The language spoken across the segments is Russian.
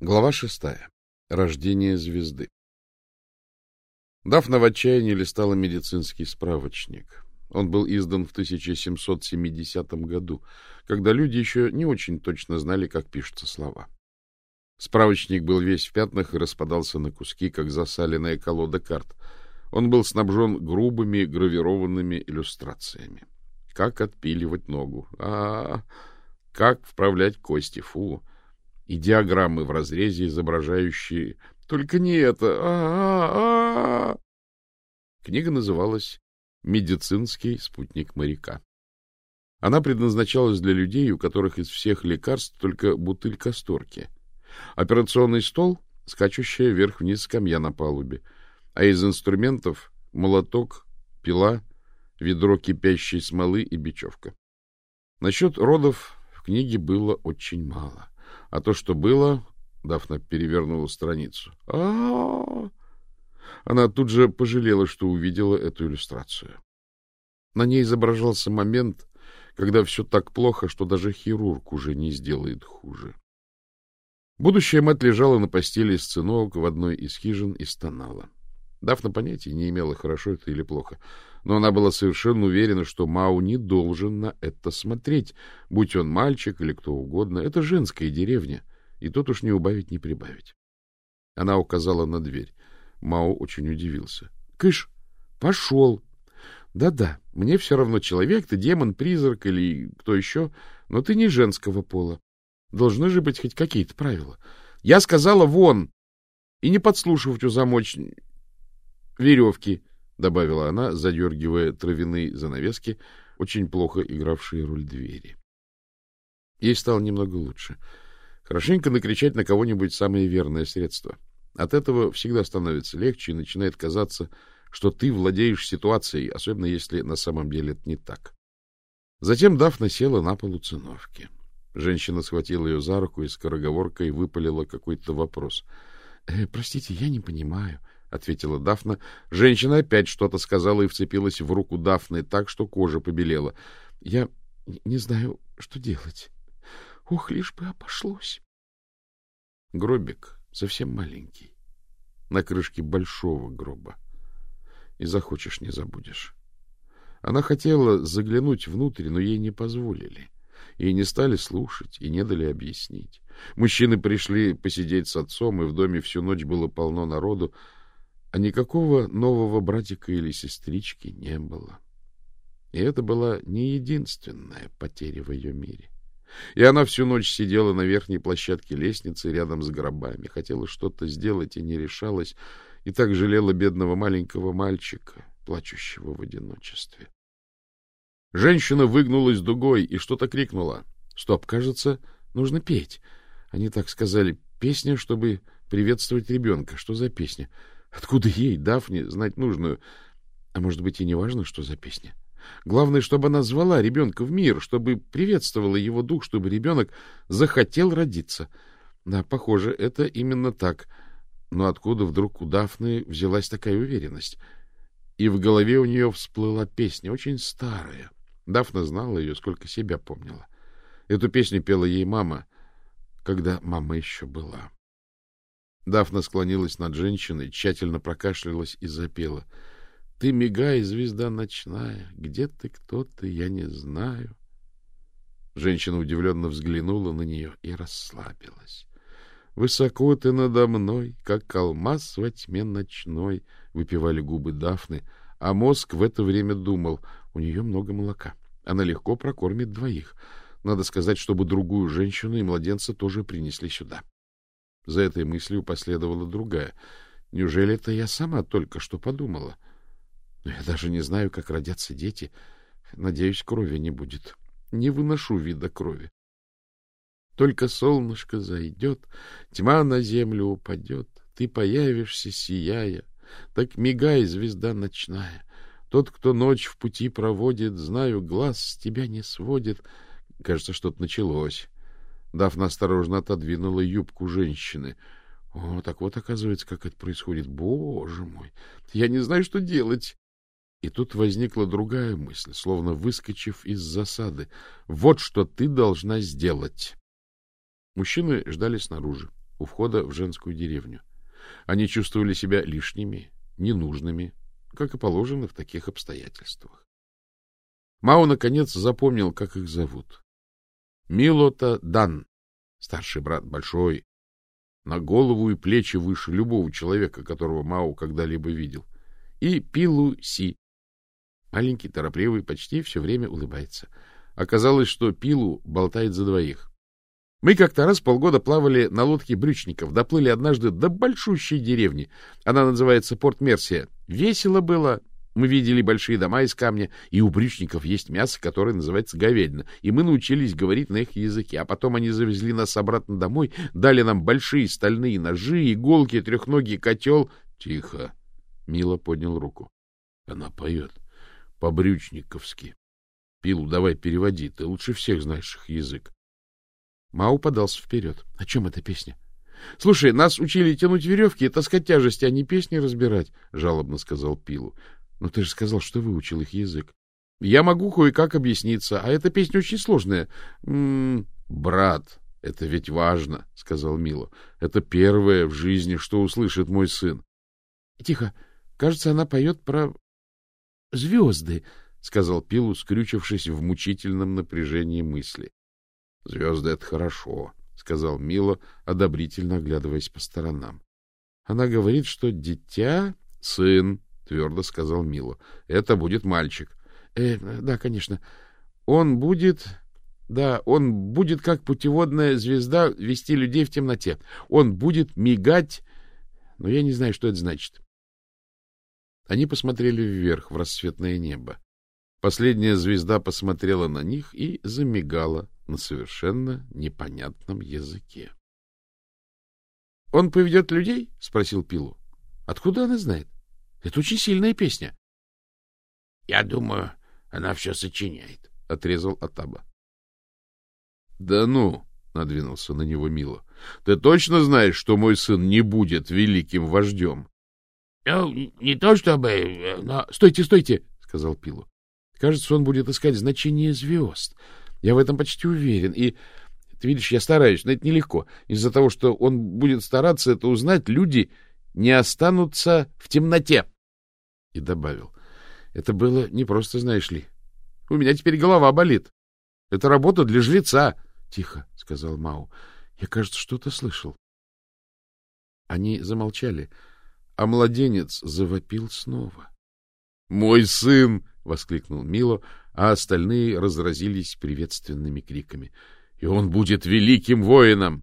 Глава шестая. Рождение звезды. Дафна в отчаянии листала медицинский справочник. Он был издан в 1770 году, когда люди еще не очень точно знали, как пишутся слова. Справочник был весь в пятнах и распадался на куски, как засаленная колода карт. Он был снабжен грубыми гравированными иллюстрациями. Как отпиливать ногу? А, -а, -а. как вправлять кости? Фу! И диаграммы в разрезе, изображающие... Только не это! А -а -а! Книга называлась «Медицинский спутник моряка». Она предназначалась для людей, у которых из всех лекарств только бутыль касторки. Операционный стол — скачущая вверх-вниз скамья на палубе, а из инструментов — молоток, пила, ведро кипящей смолы и бечевка. Насчет родов в книге было очень мало. А то, что было... Дафна перевернула страницу. а, -а, -а Она тут же пожалела, что увидела эту иллюстрацию. На ней изображался момент, когда все так плохо, что даже хирург уже не сделает хуже. Будущая мать лежала на постели с сынок в одной из хижин и стонала. Дафна понятия не имела, хорошо это или плохо, но она была совершенно уверена, что Мау не должен на это смотреть, будь он мальчик или кто угодно. Это женская деревня, и тут уж не убавить, не прибавить. Она указала на дверь. Мао очень удивился. — Кыш, пошел. Да — мне все равно, человек ты, демон, призрак или кто еще, но ты не женского пола. Должны же быть хоть какие-то правила. Я сказала вон, и не подслушивать у замоч... веревки. — добавила она, задергивая травяные занавески, очень плохо игравшие роль двери. Ей стало немного лучше. Хорошенько накричать на кого-нибудь самое верное средство. От этого всегда становится легче и начинает казаться, что ты владеешь ситуацией, особенно если на самом деле это не так. Затем Дафна села на полу циновки. Женщина схватила ее за руку и скороговоркой выпалила какой-то вопрос. «Э, — Простите, я не понимаю. — ответила Дафна. Женщина опять что-то сказала и вцепилась в руку Дафны так, что кожа побелела. — Я не знаю, что делать. Ох, лишь бы обошлось. Гробик совсем маленький, на крышке большого гроба. И захочешь, не забудешь. Она хотела заглянуть внутрь, но ей не позволили. И не стали слушать, и не дали объяснить. Мужчины пришли посидеть с отцом, и в доме всю ночь было полно народу, а никакого нового братика или сестрички не было. И это была не единственная потеря в ее мире. И она всю ночь сидела на верхней площадке лестницы рядом с гробами, хотела что-то сделать и не решалась, и так жалела бедного маленького мальчика, плачущего в одиночестве. Женщина выгнулась дугой и что-то крикнула. Стоп, кажется, нужно петь. Они так сказали, песня, чтобы приветствовать ребенка. Что за песня? — Откуда ей, Дафне, знать нужную? А может быть, и не важно, что за песня? Главное, чтобы она звала ребенка в мир, чтобы приветствовала его дух, чтобы ребенок захотел родиться. Да, похоже, это именно так. Но откуда вдруг у Дафны взялась такая уверенность? И в голове у нее всплыла песня, очень старая. Дафна знала ее, сколько себя помнила. Эту песню пела ей мама, когда мама еще была. Дафна склонилась над женщиной, тщательно прокашлялась и запела. — Ты мигай, звезда ночная, где ты, кто ты, я не знаю. Женщина удивленно взглянула на нее и расслабилась. — Высоко ты надо мной, как алмаз во тьме ночной, — выпивали губы Дафны, а мозг в это время думал, у нее много молока, она легко прокормит двоих. Надо сказать, чтобы другую женщину и младенца тоже принесли сюда. За этой мыслью последовала другая. Неужели это я сама только что подумала? Я даже не знаю, как родятся дети. Надеюсь, крови не будет. Не выношу вида крови. Только солнышко зайдет, тьма на землю упадет, ты появишься, сияя. Так мигай, звезда ночная. Тот, кто ночь в пути проводит, знаю, глаз с тебя не сводит. Кажется, что-то началось. Дафна осторожно отодвинула юбку женщины. О, так вот, оказывается, как это происходит. Боже мой! Я не знаю, что делать. И тут возникла другая мысль, словно выскочив из засады. Вот что ты должна сделать. Мужчины ждали снаружи. у входа в женскую деревню. Они чувствовали себя лишними, ненужными, как и положено в таких обстоятельствах. Мао, наконец, запомнил, как их зовут. Милота Дан, старший брат, большой, на голову и плечи выше любого человека, которого Мао когда-либо видел, и Пилу Си. Маленький, торопливый, почти все время улыбается. Оказалось, что Пилу болтает за двоих. Мы как-то раз полгода плавали на лодке брючников, доплыли однажды до большущей деревни. Она называется Порт Мерсия. Весело было. Мы видели большие дома из камня, и у брючников есть мясо, которое называется говядина. И мы научились говорить на их языке. А потом они завезли нас обратно домой, дали нам большие стальные ножи, иголки, трехногий котел. Тихо. Мила поднял руку. Она поет. По-брючниковски. Пилу давай переводи, ты лучше всех знаешь их язык. Мау подался вперед. — О чем эта песня? — Слушай, нас учили тянуть веревки и таскать тяжести, а не песни разбирать, — жалобно сказал Пилу. — Но ты же сказал, что выучил их язык. — Я могу кое-как объясниться, а эта песня очень сложная. М -м — Брат, это ведь важно, — сказал Мило. — Это первое в жизни, что услышит мой сын. — Тихо. Кажется, она поет про звезды, — сказал Пилу, скрючившись в мучительном напряжении мысли. — Звезды — это хорошо, — сказал Мило, одобрительно оглядываясь по сторонам. — Она говорит, что дитя — сын, — твердо сказал Мило. — Это будет мальчик. Э, — Да, конечно. Он будет... Да, он будет, как путеводная звезда, вести людей в темноте. Он будет мигать... Но я не знаю, что это значит. Они посмотрели вверх, в рассветное небо. Последняя звезда посмотрела на них и замигала на совершенно непонятном языке. — Он поведет людей? — спросил Пилу. — Откуда она знает? Это очень сильная песня. — Я думаю, она все сочиняет, — отрезал Атаба. — Да ну! — надвинулся на него Мило. — Ты точно знаешь, что мой сын не будет великим вождем? — Ну, не то чтобы, э, но... — Стойте, стойте! — сказал Пилу. Кажется, он будет искать значение звезд. Я в этом почти уверен. И ты видишь, я стараюсь, но это нелегко. Из-за того, что он будет стараться это узнать, люди не останутся в темноте. И добавил. Это было не просто, знаешь ли. У меня теперь голова болит. Это работа для жреца. Тихо, сказал Мау. Я, кажется, что-то слышал. Они замолчали, а младенец завопил снова. Мой сын! воскликнул Мило, а остальные разразились приветственными криками. И он будет великим воином.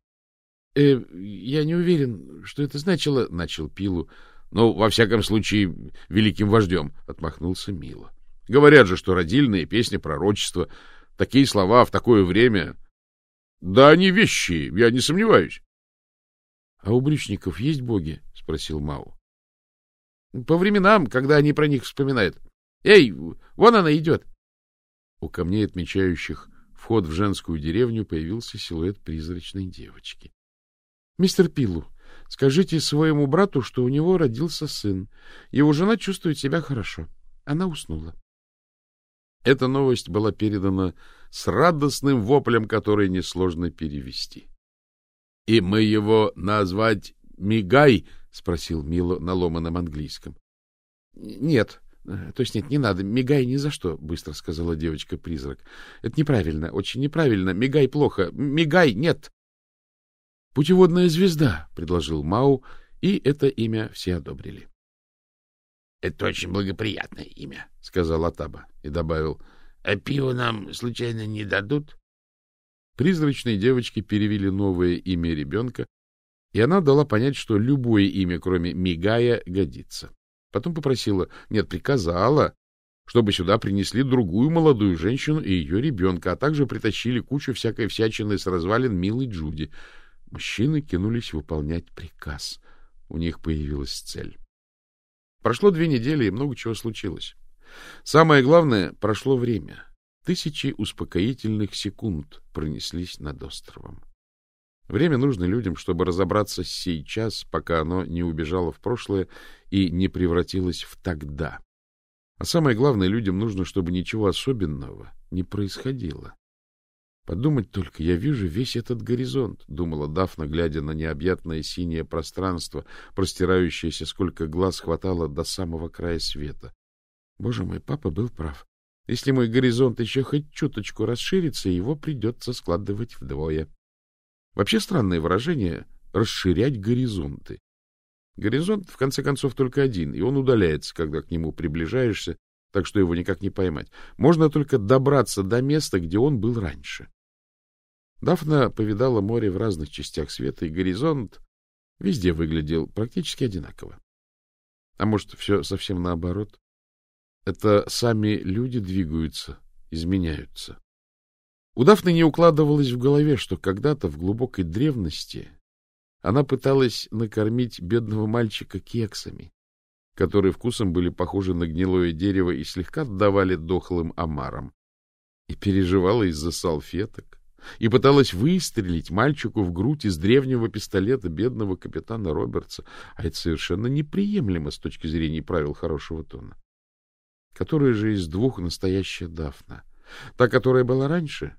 Э, я не уверен, что это значило, начал Пилу. Ну, во всяком случае, великим вождем, отмахнулся Мило. Говорят же, что родильные песни пророчества, такие слова в такое время. Да они вещи, я не сомневаюсь. — А у брючников есть боги? — спросил Мау. — По временам, когда они про них вспоминают. Эй, вон она идет. У камней, отмечающих вход в женскую деревню, появился силуэт призрачной девочки. — Мистер Пилу, скажите своему брату, что у него родился сын. Его жена чувствует себя хорошо. Она уснула. Эта новость была передана с радостным воплем, который несложно перевести. — И мы его назвать Мигай? — спросил Мило на ломаном английском. — Нет, То есть нет, не надо. Мигай ни за что, — быстро сказала девочка-призрак. — Это неправильно, очень неправильно. Мигай плохо. Мигай нет. — Путеводная звезда, — предложил Мау, и это имя все одобрили. — Это очень благоприятное имя, — сказал Атаба и добавил. — А пиво нам случайно не дадут? Призрачные девочки перевели новое имя ребенка, и она дала понять, что любое имя, кроме Мигая, годится. Потом попросила, нет, приказала, чтобы сюда принесли другую молодую женщину и ее ребенка, а также притащили кучу всякой всячины с развалин милой Джуди. Мужчины кинулись выполнять приказ. У них появилась цель. Прошло две недели, и много чего случилось. Самое главное, прошло время. Тысячи успокоительных секунд пронеслись над островом. Время нужно людям, чтобы разобраться сейчас, пока оно не убежало в прошлое и не превратилось в тогда. А самое главное, людям нужно, чтобы ничего особенного не происходило. Подумать только, я вижу весь этот горизонт, — думала Дафна, глядя на необъятное синее пространство, простирающееся, сколько глаз хватало до самого края света. Боже мой, папа был прав. Если мой горизонт еще хоть чуточку расширится, его придется складывать вдвое. Вообще странное выражение — расширять горизонты. Горизонт, в конце концов, только один, и он удаляется, когда к нему приближаешься, так что его никак не поймать. Можно только добраться до места, где он был раньше. Дафна повидала море в разных частях света, и горизонт везде выглядел практически одинаково. А может, все совсем наоборот? Это сами люди двигаются, изменяются. У Дафны не укладывалось в голове, что когда-то в глубокой древности она пыталась накормить бедного мальчика кексами, которые вкусом были похожи на гнилое дерево и слегка отдавали дохлым омарам, и переживала из-за салфеток, и пыталась выстрелить мальчику в грудь из древнего пистолета бедного капитана Робертса, а это совершенно неприемлемо с точки зрения правил хорошего тона. Которая же из двух настоящая Дафна? Та, которая была раньше?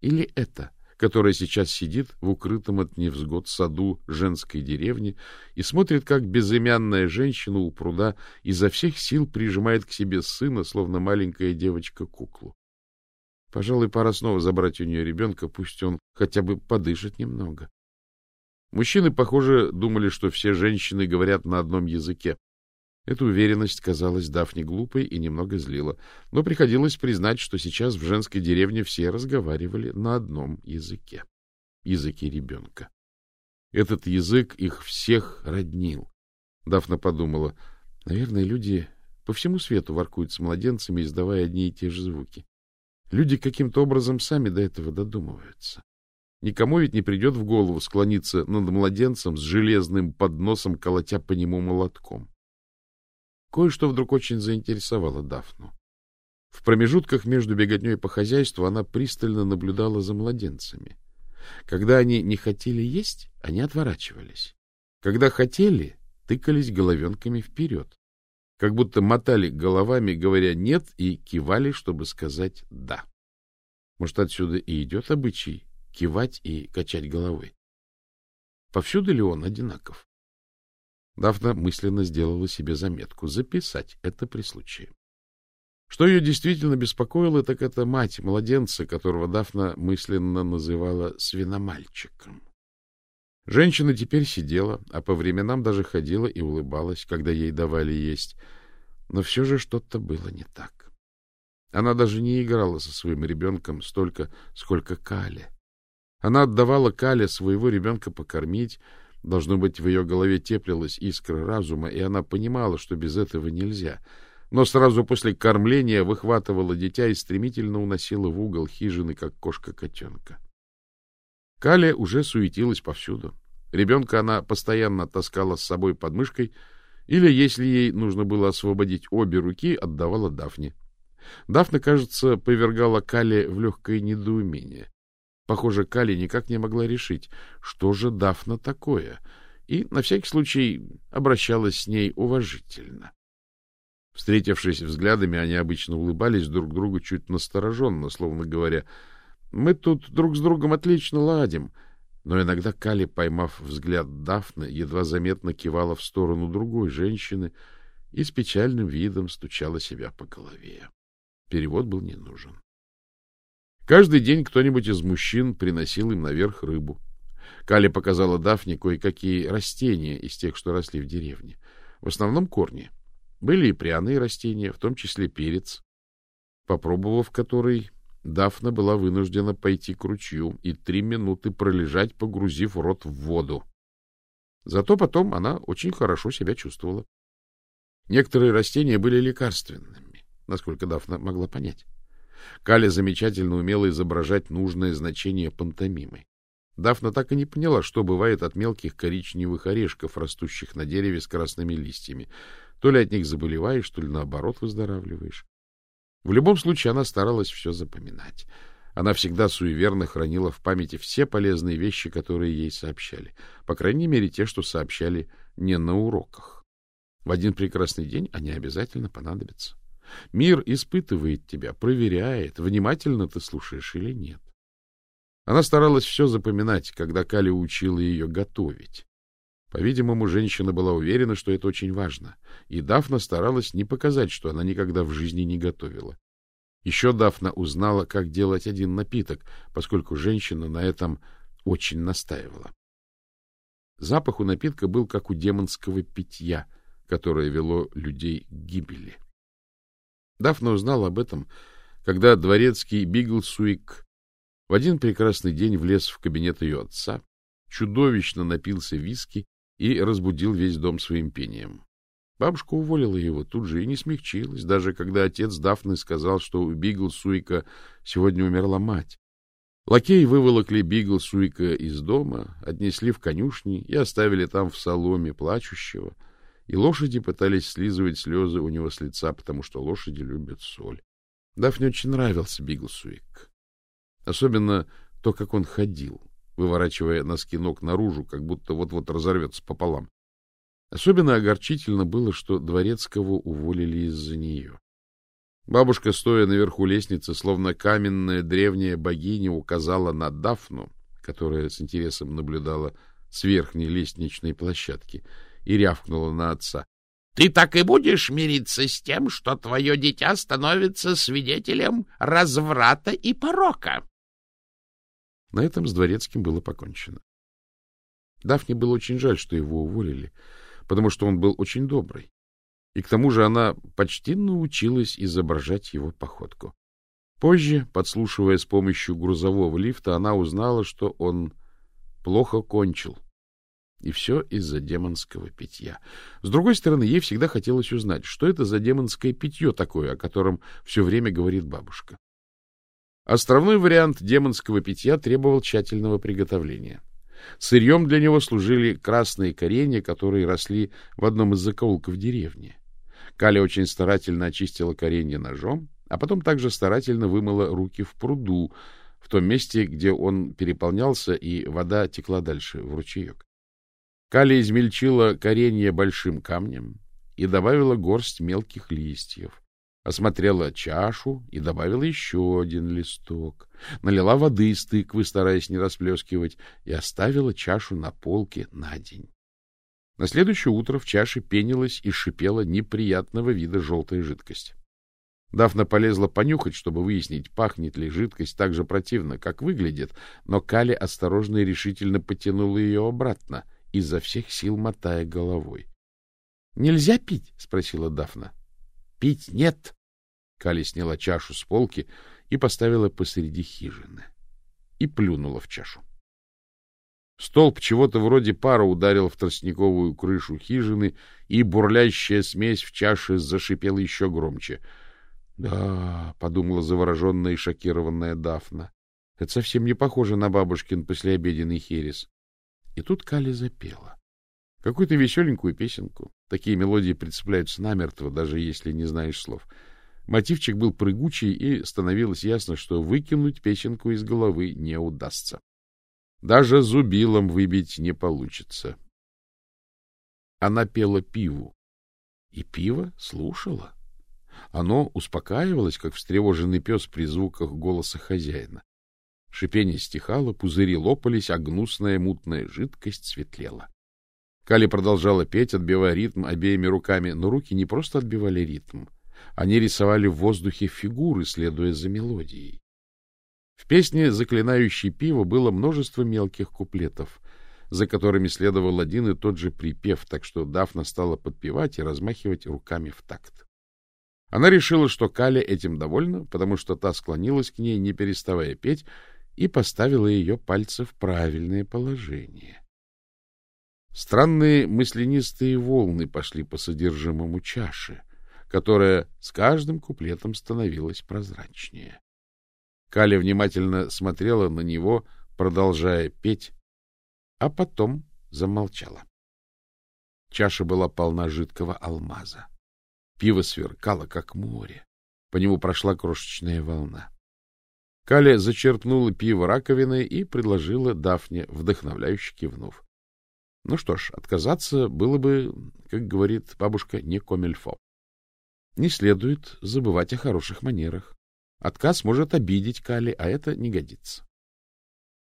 Или эта, которая сейчас сидит в укрытом от невзгод саду женской деревни и смотрит, как безымянная женщина у пруда изо всех сил прижимает к себе сына, словно маленькая девочка куклу? Пожалуй, пора снова забрать у нее ребенка, пусть он хотя бы подышит немного. Мужчины, похоже, думали, что все женщины говорят на одном языке. Эта уверенность казалась Дафне глупой и немного злила, но приходилось признать, что сейчас в женской деревне все разговаривали на одном языке — языке ребенка. Этот язык их всех роднил. Дафна подумала, наверное, люди по всему свету воркуют с младенцами, издавая одни и те же звуки. Люди каким-то образом сами до этого додумываются. Никому ведь не придет в голову склониться над младенцем с железным подносом, колотя по нему молотком. Кое-что вдруг очень заинтересовало Дафну. В промежутках между беготней по хозяйству она пристально наблюдала за младенцами. Когда они не хотели есть, они отворачивались. Когда хотели, тыкались головенками вперед как будто мотали головами, говоря «нет», и кивали, чтобы сказать «да». Может, отсюда и идет обычай кивать и качать головой? Повсюду ли он одинаков? Дафна мысленно сделала себе заметку — записать это при случае. Что ее действительно беспокоило, так это мать младенца, которого Дафна мысленно называла свиномальчиком. Женщина теперь сидела, а по временам даже ходила и улыбалась, когда ей давали есть. Но все же что-то было не так. Она даже не играла со своим ребенком столько, сколько Кале. Она отдавала Кале своего ребенка покормить, должно быть, в ее голове теплилась искра разума, и она понимала, что без этого нельзя. Но сразу после кормления выхватывала дитя и стремительно уносила в угол хижины, как кошка котенка. Каля уже суетилась повсюду. Ребенка она постоянно таскала с собой под мышкой, или, если ей нужно было освободить обе руки, отдавала Дафне. Дафна, кажется, повергала Кали в легкое недоумение. Похоже, Кали никак не могла решить, что же Дафна такое, и, на всякий случай, обращалась с ней уважительно. Встретившись взглядами, они обычно улыбались друг другу чуть настороженно, словно говоря — мы тут друг с другом отлично ладим. Но иногда Кали, поймав взгляд Дафны, едва заметно кивала в сторону другой женщины и с печальным видом стучала себя по голове. Перевод был не нужен. Каждый день кто-нибудь из мужчин приносил им наверх рыбу. Кали показала Дафне кое-какие растения из тех, что росли в деревне. В основном корни. Были и пряные растения, в том числе перец, попробовав который, Дафна была вынуждена пойти к ручью и три минуты пролежать, погрузив рот в воду. Зато потом она очень хорошо себя чувствовала. Некоторые растения были лекарственными, насколько Дафна могла понять. Каля замечательно умела изображать нужное значение пантомимой. Дафна так и не поняла, что бывает от мелких коричневых орешков, растущих на дереве с красными листьями. То ли от них заболеваешь, то ли наоборот выздоравливаешь. В любом случае она старалась все запоминать. Она всегда суеверно хранила в памяти все полезные вещи, которые ей сообщали. По крайней мере, те, что сообщали не на уроках. В один прекрасный день они обязательно понадобятся. Мир испытывает тебя, проверяет, внимательно ты слушаешь или нет. Она старалась все запоминать, когда Кали учила ее готовить. По-видимому, женщина была уверена, что это очень важно, и Дафна старалась не показать, что она никогда в жизни не готовила. Еще Дафна узнала, как делать один напиток, поскольку женщина на этом очень настаивала. Запах у напитка был как у демонского питья, которое вело людей к гибели. Дафна узнала об этом, когда дворецкий Биглсуик в один прекрасный день влез в кабинет ее отца, чудовищно напился виски и разбудил весь дом своим пением. Бабушка уволила его тут же и не смягчилась, даже когда отец Дафны сказал, что у Бигл Суика сегодня умерла мать. Лакеи выволокли Бигл Суика из дома, отнесли в конюшни и оставили там в соломе плачущего, и лошади пытались слизывать слезы у него с лица, потому что лошади любят соль. Дафне очень нравился Бигл Суик. Особенно то, как он ходил, выворачивая носки ног наружу, как будто вот-вот разорвется пополам. Особенно огорчительно было, что Дворецкого уволили из-за нее. Бабушка, стоя наверху лестницы, словно каменная древняя богиня, указала на Дафну, которая с интересом наблюдала с верхней лестничной площадки, и рявкнула на отца. — Ты так и будешь мириться с тем, что твое дитя становится свидетелем разврата и порока? На этом с Дворецким было покончено. Дафне было очень жаль, что его уволили, потому что он был очень добрый. И к тому же она почти научилась изображать его походку. Позже, подслушивая с помощью грузового лифта, она узнала, что он плохо кончил. И все из-за демонского питья. С другой стороны, ей всегда хотелось узнать, что это за демонское питье такое, о котором все время говорит бабушка. Островной вариант демонского питья требовал тщательного приготовления. Сырьем для него служили красные коренья, которые росли в одном из закоулков деревни. Каля очень старательно очистила коренья ножом, а потом также старательно вымыла руки в пруду, в том месте, где он переполнялся, и вода текла дальше, в ручеек. Каля измельчила коренья большим камнем и добавила горсть мелких листьев осмотрела чашу и добавила еще один листок, налила воды из тыквы, стараясь не расплескивать, и оставила чашу на полке на день. На следующее утро в чаше пенилась и шипела неприятного вида желтая жидкость. Дафна полезла понюхать, чтобы выяснить, пахнет ли жидкость так же противно, как выглядит, но Кали осторожно и решительно потянула ее обратно, изо всех сил мотая головой. — Нельзя пить? — спросила Дафна. Пить нет. Кали сняла чашу с полки и поставила посреди хижины. И плюнула в чашу. Столб чего-то вроде пара ударил в тростниковую крышу хижины, и бурлящая смесь в чаше зашипела еще громче. — Да, — подумала завороженная и шокированная Дафна, — это совсем не похоже на бабушкин послеобеденный херес. И тут Кали запела. Какую-то веселенькую песенку. Такие мелодии прицепляются намертво, даже если не знаешь слов. Мотивчик был прыгучий, и становилось ясно, что выкинуть песенку из головы не удастся. Даже зубилом выбить не получится. Она пела пиву, и пиво слушала. Оно успокаивалось, как встревоженный пес при звуках голоса хозяина. Шипение стихало, пузыри лопались, а гнусная мутная жидкость светлела. Кали продолжала петь, отбивая ритм обеими руками, но руки не просто отбивали ритм. Они рисовали в воздухе фигуры, следуя за мелодией. В песне, заклинающей пиво, было множество мелких куплетов, за которыми следовал один и тот же припев, так что Дафна стала подпевать и размахивать руками в такт. Она решила, что Каля этим довольна, потому что та склонилась к ней, не переставая петь, и поставила ее пальцы в правильное положение. Странные мысленистые волны пошли по содержимому чаши, которая с каждым куплетом становилась прозрачнее. Каля внимательно смотрела на него, продолжая петь, а потом замолчала. Чаша была полна жидкого алмаза. Пиво сверкало, как море. По нему прошла крошечная волна. Каля зачерпнула пиво раковиной и предложила Дафне, вдохновляюще кивнув. Ну что ж, отказаться было бы, как говорит бабушка, не комильфо. Не следует забывать о хороших манерах. Отказ может обидеть Кали, а это не годится.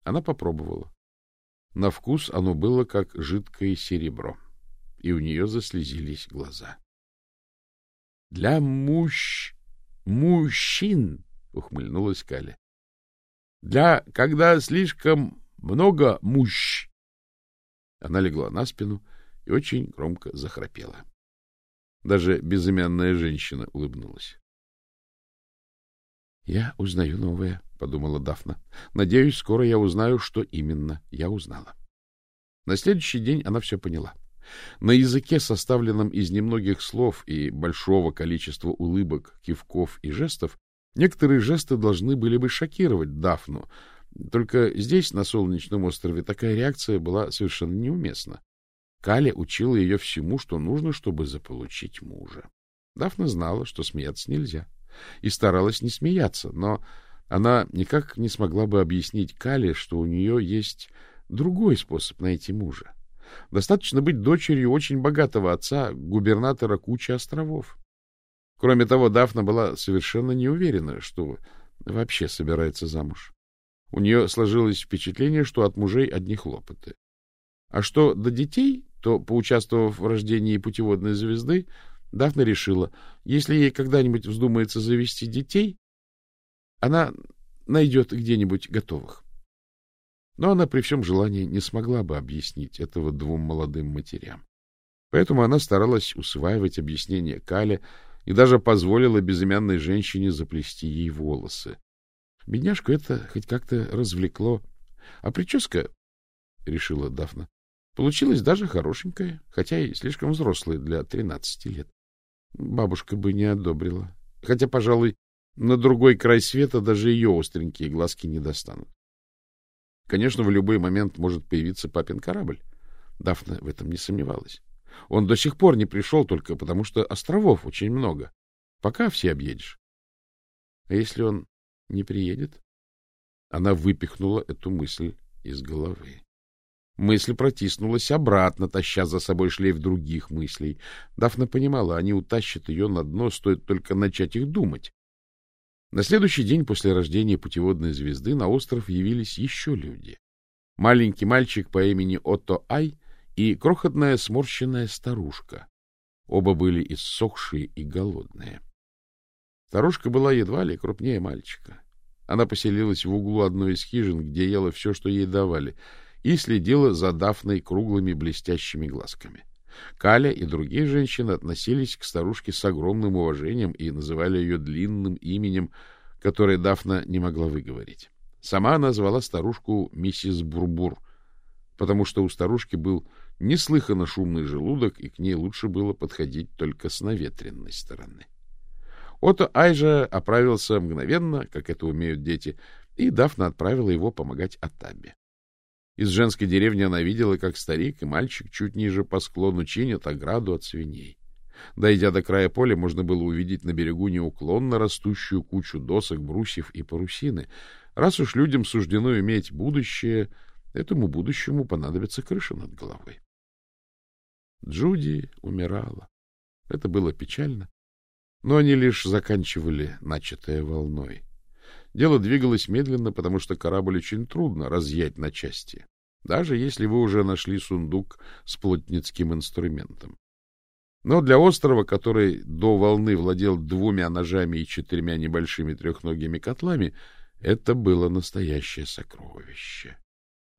Она попробовала. На вкус оно было как жидкое серебро, и у нее заслезились глаза. — Для мужч... мужчин, — ухмыльнулась Каля. — Для когда слишком много мужч. Она легла на спину и очень громко захрапела. Даже безымянная женщина улыбнулась. — Я узнаю новое, — подумала Дафна. — Надеюсь, скоро я узнаю, что именно я узнала. На следующий день она все поняла. На языке, составленном из немногих слов и большого количества улыбок, кивков и жестов, некоторые жесты должны были бы шокировать Дафну. Только здесь, на Солнечном острове, такая реакция была совершенно неуместна. Каля учила ее всему, что нужно, чтобы заполучить мужа. Дафна знала, что смеяться нельзя, и старалась не смеяться, но она никак не смогла бы объяснить Кале, что у нее есть другой способ найти мужа. Достаточно быть дочерью очень богатого отца, губернатора кучи островов. Кроме того, Дафна была совершенно не уверена, что вообще собирается замуж. У нее сложилось впечатление, что от мужей одни хлопоты. А что до детей, то, поучаствовав в рождении путеводной звезды, Дафна решила, если ей когда-нибудь вздумается завести детей, она найдет где-нибудь готовых. Но она при всем желании не смогла бы объяснить этого двум молодым матерям. Поэтому она старалась усваивать объяснение Кале и даже позволила безымянной женщине заплести ей волосы. Бедняжку это хоть как-то развлекло. А прическа, — решила Дафна, — получилась даже хорошенькая, хотя и слишком взрослая для тринадцати лет. Бабушка бы не одобрила. Хотя, пожалуй, на другой край света даже ее остренькие глазки не достанут. Конечно, в любой момент может появиться папин корабль. Дафна в этом не сомневалась. Он до сих пор не пришел только потому, что островов очень много. Пока все объедешь. А если он не приедет? Она выпихнула эту мысль из головы. Мысль протиснулась обратно, таща за собой шлейф других мыслей. Дафна понимала, они утащат ее на дно, стоит только начать их думать. На следующий день после рождения путеводной звезды на остров явились еще люди. Маленький мальчик по имени Отто Ай и крохотная сморщенная старушка. Оба были иссохшие и голодные. Старушка была едва ли крупнее мальчика. Она поселилась в углу одной из хижин, где ела все, что ей давали, и следила за Дафной круглыми блестящими глазками. Каля и другие женщины относились к старушке с огромным уважением и называли ее длинным именем, которое Дафна не могла выговорить. Сама она звала старушку миссис Бурбур, потому что у старушки был неслыханно шумный желудок, и к ней лучше было подходить только с наветренной стороны. Ото Айжа оправился мгновенно, как это умеют дети, и Дафна отправила его помогать Атабе. Из женской деревни она видела, как старик и мальчик чуть ниже по склону чинят ограду от свиней. Дойдя до края поля, можно было увидеть на берегу неуклонно растущую кучу досок, брусьев и парусины. Раз уж людям суждено иметь будущее, этому будущему понадобится крыша над головой. Джуди умирала. Это было печально, но они лишь заканчивали начатое волной. Дело двигалось медленно, потому что корабль очень трудно разъять на части, даже если вы уже нашли сундук с плотницким инструментом. Но для острова, который до волны владел двумя ножами и четырьмя небольшими трехногими котлами, это было настоящее сокровище.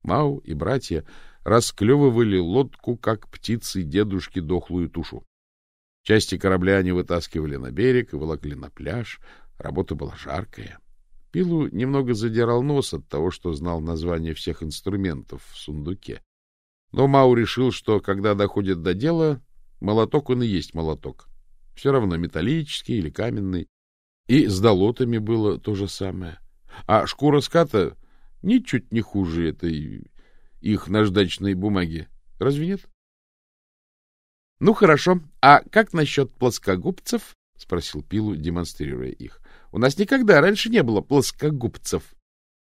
Мау и братья расклевывали лодку, как птицы дедушки дохлую тушу. Части корабля они вытаскивали на берег и волокли на пляж. Работа была жаркая. Пилу немного задирал нос от того, что знал название всех инструментов в сундуке. Но Мау решил, что когда доходит до дела, молоток он и есть молоток. Все равно металлический или каменный. И с долотами было то же самое. А шкура ската ничуть не хуже этой их наждачной бумаги. Разве нет? — Ну, хорошо. А как насчет плоскогубцев? — спросил Пилу, демонстрируя их. У нас никогда раньше не было плоскогубцев.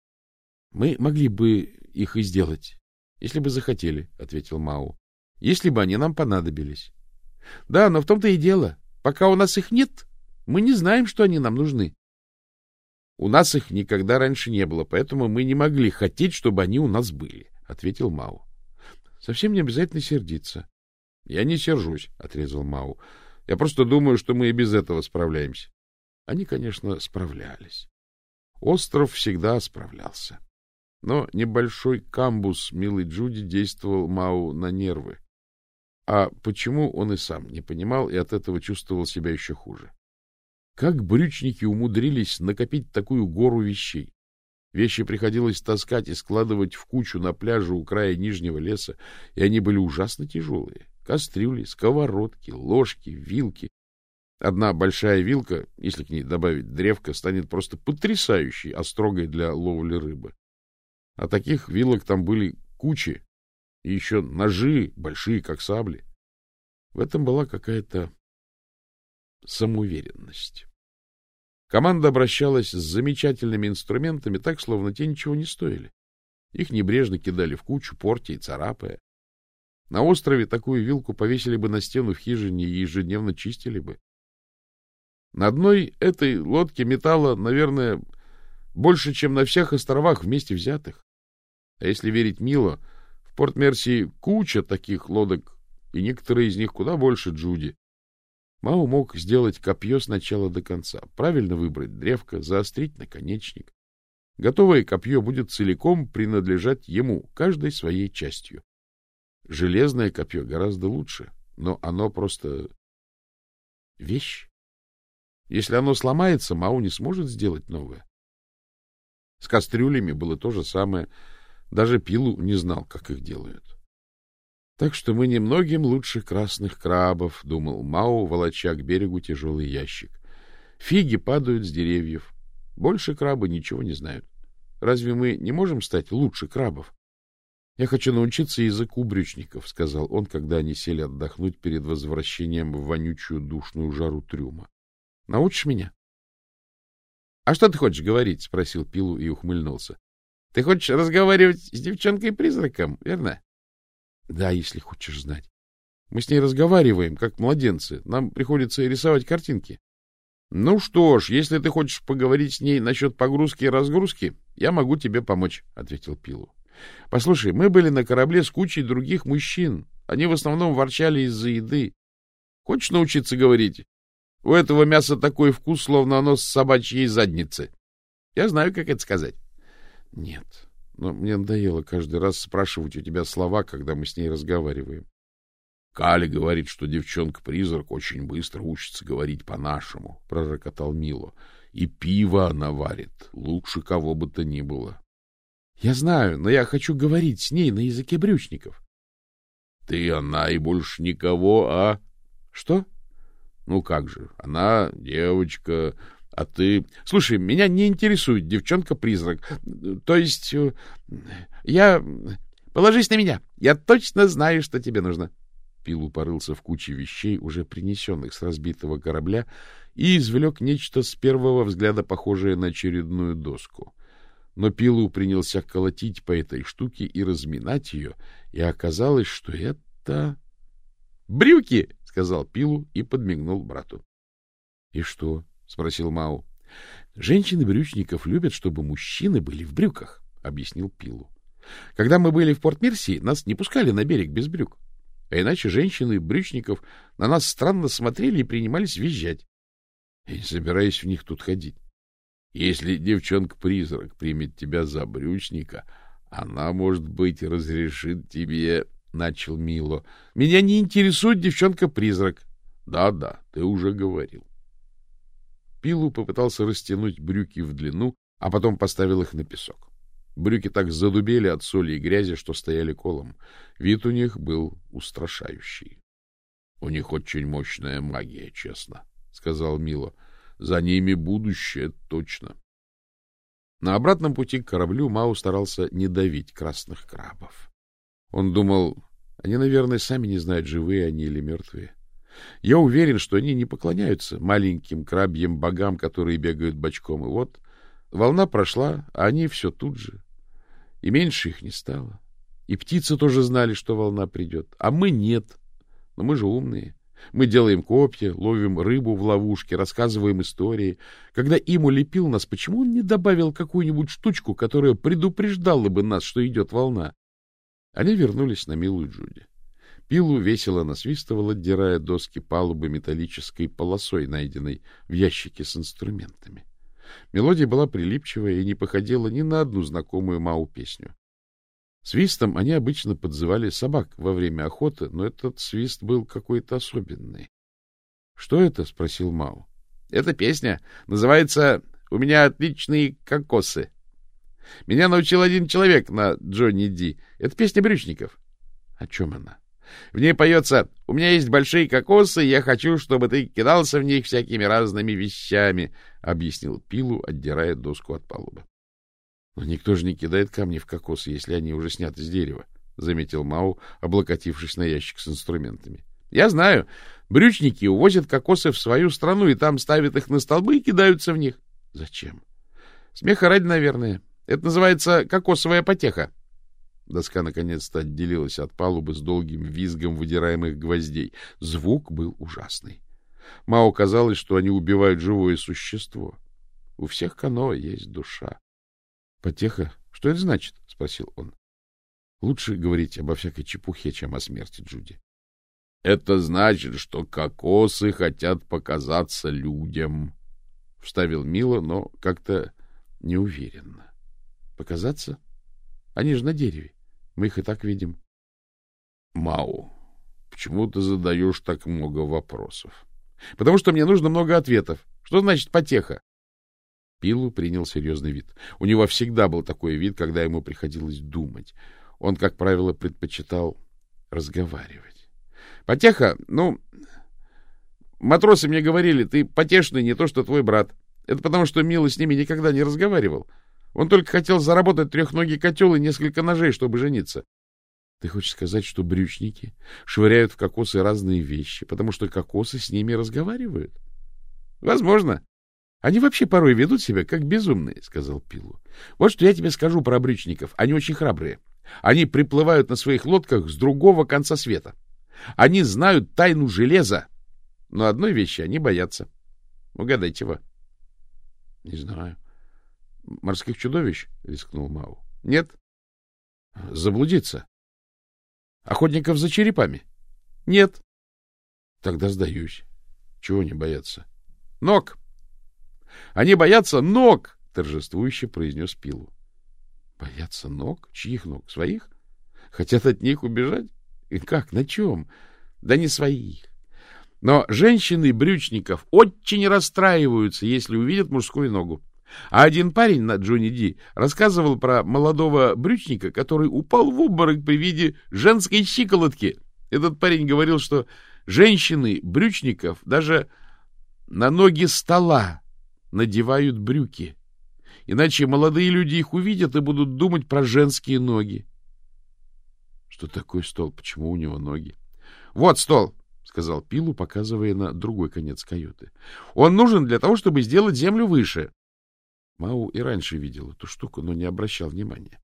— Мы могли бы их и сделать, если бы захотели, — ответил Мау. — Если бы они нам понадобились. — Да, но в том-то и дело. Пока у нас их нет, мы не знаем, что они нам нужны. У нас их никогда раньше не было, поэтому мы не могли хотеть, чтобы они у нас были, — ответил Мау. — Совсем не обязательно сердиться. — Я не сержусь, — отрезал Мау. — Я просто думаю, что мы и без этого справляемся. Они, конечно, справлялись. Остров всегда справлялся. Но небольшой камбус милый Джуди действовал Мау на нервы. А почему, он и сам не понимал, и от этого чувствовал себя еще хуже. Как брючники умудрились накопить такую гору вещей? Вещи приходилось таскать и складывать в кучу на пляже у края нижнего леса, и они были ужасно тяжелые. Кастрюли, сковородки, ложки, вилки. Одна большая вилка, если к ней добавить древко, станет просто потрясающей, острогой для ловли рыбы. А таких вилок там были кучи, и еще ножи, большие, как сабли. В этом была какая-то самоуверенность. Команда обращалась с замечательными инструментами так, словно те ничего не стоили. Их небрежно кидали в кучу, портя и царапая. На острове такую вилку повесили бы на стену в хижине и ежедневно чистили бы. На одной этой лодке металла, наверное, больше, чем на всех островах вместе взятых. А если верить Мило, в Порт-Мерси куча таких лодок, и некоторые из них куда больше Джуди. Мау мог сделать копье с начала до конца, правильно выбрать древко, заострить наконечник. Готовое копье будет целиком принадлежать ему, каждой своей частью. Железное копье гораздо лучше, но оно просто вещь. Если оно сломается, Мау не сможет сделать новое. С кастрюлями было то же самое. Даже пилу не знал, как их делают. Так что мы немногим лучше красных крабов, — думал Мау, волоча к берегу тяжелый ящик. Фиги падают с деревьев. Больше крабы ничего не знают. Разве мы не можем стать лучше крабов? — Я хочу научиться языку брючников, — сказал он, когда они сели отдохнуть перед возвращением в вонючую душную жару трюма. — Научишь меня? — А что ты хочешь говорить? — спросил Пилу и ухмыльнулся. — Ты хочешь разговаривать с девчонкой-призраком, верно? Да, если хочешь знать. Мы с ней разговариваем, как младенцы. Нам приходится рисовать картинки. Ну что ж, если ты хочешь поговорить с ней насчет погрузки и разгрузки, я могу тебе помочь, — ответил Пилу. Послушай, мы были на корабле с кучей других мужчин. Они в основном ворчали из-за еды. Хочешь научиться говорить? У этого мяса такой вкус, словно оно с собачьей задницы. Я знаю, как это сказать. Нет, но мне надоело каждый раз спрашивать у тебя слова, когда мы с ней разговариваем. Кали говорит, что девчонка-призрак очень быстро учится говорить по-нашему, — пророкотал Мило. И пиво она варит, лучше кого бы то ни было. — Я знаю, но я хочу говорить с ней на языке брючников. — Ты, она и больше никого, а? — Что? — Ну как же, она девочка, а ты... Слушай, меня не интересует девчонка-призрак. То есть... Э, я... Положись на меня. Я точно знаю, что тебе нужно. Пилу порылся в куче вещей, уже принесенных с разбитого корабля, и извлек нечто с первого взгляда похожее на очередную доску. Но Пилу принялся колотить по этой штуке и разминать ее, и оказалось, что это... — Брюки! — сказал Пилу и подмигнул брату. — И что? — спросил Мау. — Женщины брючников любят, чтобы мужчины были в брюках, — объяснил Пилу. — Когда мы были в Порт-Мерсии, нас не пускали на берег без брюк. А иначе женщины брючников на нас странно смотрели и принимались визжать. Я не собираюсь в них тут ходить. Если девчонка-призрак примет тебя за брючника, она, может быть, разрешит тебе... — начал Мило. — Меня не интересует девчонка-призрак. Да — Да-да, ты уже говорил. Пилу попытался растянуть брюки в длину, а потом поставил их на песок. Брюки так задубели от соли и грязи, что стояли колом. Вид у них был устрашающий. — У них очень мощная магия, честно, — сказал Мило. — За ними будущее точно. На обратном пути к кораблю Мау старался не давить красных крабов. Он думал, они, наверное, сами не знают, живые они или мертвые. Я уверен, что они не поклоняются маленьким крабьим богам, которые бегают бочком. И вот волна прошла, а они все тут же. И меньше их не стало. И птицы тоже знали, что волна придет. А мы нет. Но мы же умные. Мы делаем копья, ловим рыбу в ловушке, рассказываем истории. Когда Иму лепил нас, почему он не добавил какую-нибудь штучку, которая предупреждала бы нас, что идет волна? Они вернулись на милую Джуди. Пилу весело насвистывал, отдирая доски палубы металлической полосой, найденной в ящике с инструментами. Мелодия была прилипчивая и не походила ни на одну знакомую Мау песню. Свистом они обычно подзывали собак во время охоты, но этот свист был какой-то особенный. — Что это? — спросил Мау. — Это песня. Называется «У меня отличные кокосы». Меня научил один человек на Джонни Ди. Это песня брючников. — О чем она? В ней поется «У меня есть большие кокосы, я хочу, чтобы ты кидался в них всякими разными вещами», — объяснил Пилу, отдирая доску от палубы. — Но никто же не кидает камни в кокосы, если они уже сняты с дерева, — заметил Мау, облокотившись на ящик с инструментами. — Я знаю. Брючники увозят кокосы в свою страну и там ставят их на столбы и кидаются в них. — Зачем? — Смеха ради, наверное. Это называется кокосовая потеха. Доска наконец-то отделилась от палубы с долгим визгом выдираемых гвоздей. Звук был ужасный. Мао казалось, что они убивают живое существо. У всех каноэ есть душа. — Потеха? Что это значит? — спросил он. — Лучше говорить обо всякой чепухе, чем о смерти Джуди. — Это значит, что кокосы хотят показаться людям, — вставил Мила, но как-то неуверенно. — Показаться? Они же на дереве. Мы их и так видим. — Мау, почему ты задаешь так много вопросов? — Потому что мне нужно много ответов. Что значит потеха? Пилу принял серьезный вид. У него всегда был такой вид, когда ему приходилось думать. Он, как правило, предпочитал разговаривать. — Потеха? Ну, матросы мне говорили, ты потешный не то, что твой брат. Это потому, что Мила с ними никогда не разговаривал. Он только хотел заработать трехногий котел и несколько ножей, чтобы жениться. Ты хочешь сказать, что брючники швыряют в кокосы разные вещи, потому что кокосы с ними разговаривают? — Возможно. Они вообще порой ведут себя как безумные, — сказал Пилу. Вот что я тебе скажу про брючников. Они очень храбрые. Они приплывают на своих лодках с другого конца света. Они знают тайну железа, но одной вещи они боятся. Угадайте чего? — Не знаю. — Морских чудовищ? — рискнул Мау. — Нет. — Заблудиться? — Охотников за черепами? — Нет. — Тогда сдаюсь. Чего не бояться? — Ног. Они боятся ног, торжествующе произнес Пилу. Боятся ног? Чьих ног? Своих? Хотят от них убежать? И как? На чем? Да не своих. Но женщины брючников очень расстраиваются, если увидят мужскую ногу. А один парень на Джонни Ди рассказывал про молодого брючника, который упал в обморок при виде женской щиколотки. Этот парень говорил, что женщины брючников даже на ноги стола надевают брюки. Иначе молодые люди их увидят и будут думать про женские ноги. Что такое стол? Почему у него ноги? Вот стол, сказал Пилу, показывая на другой конец каюты. Он нужен для того, чтобы сделать землю выше. Мау и раньше видел эту штуку, но не обращал внимания.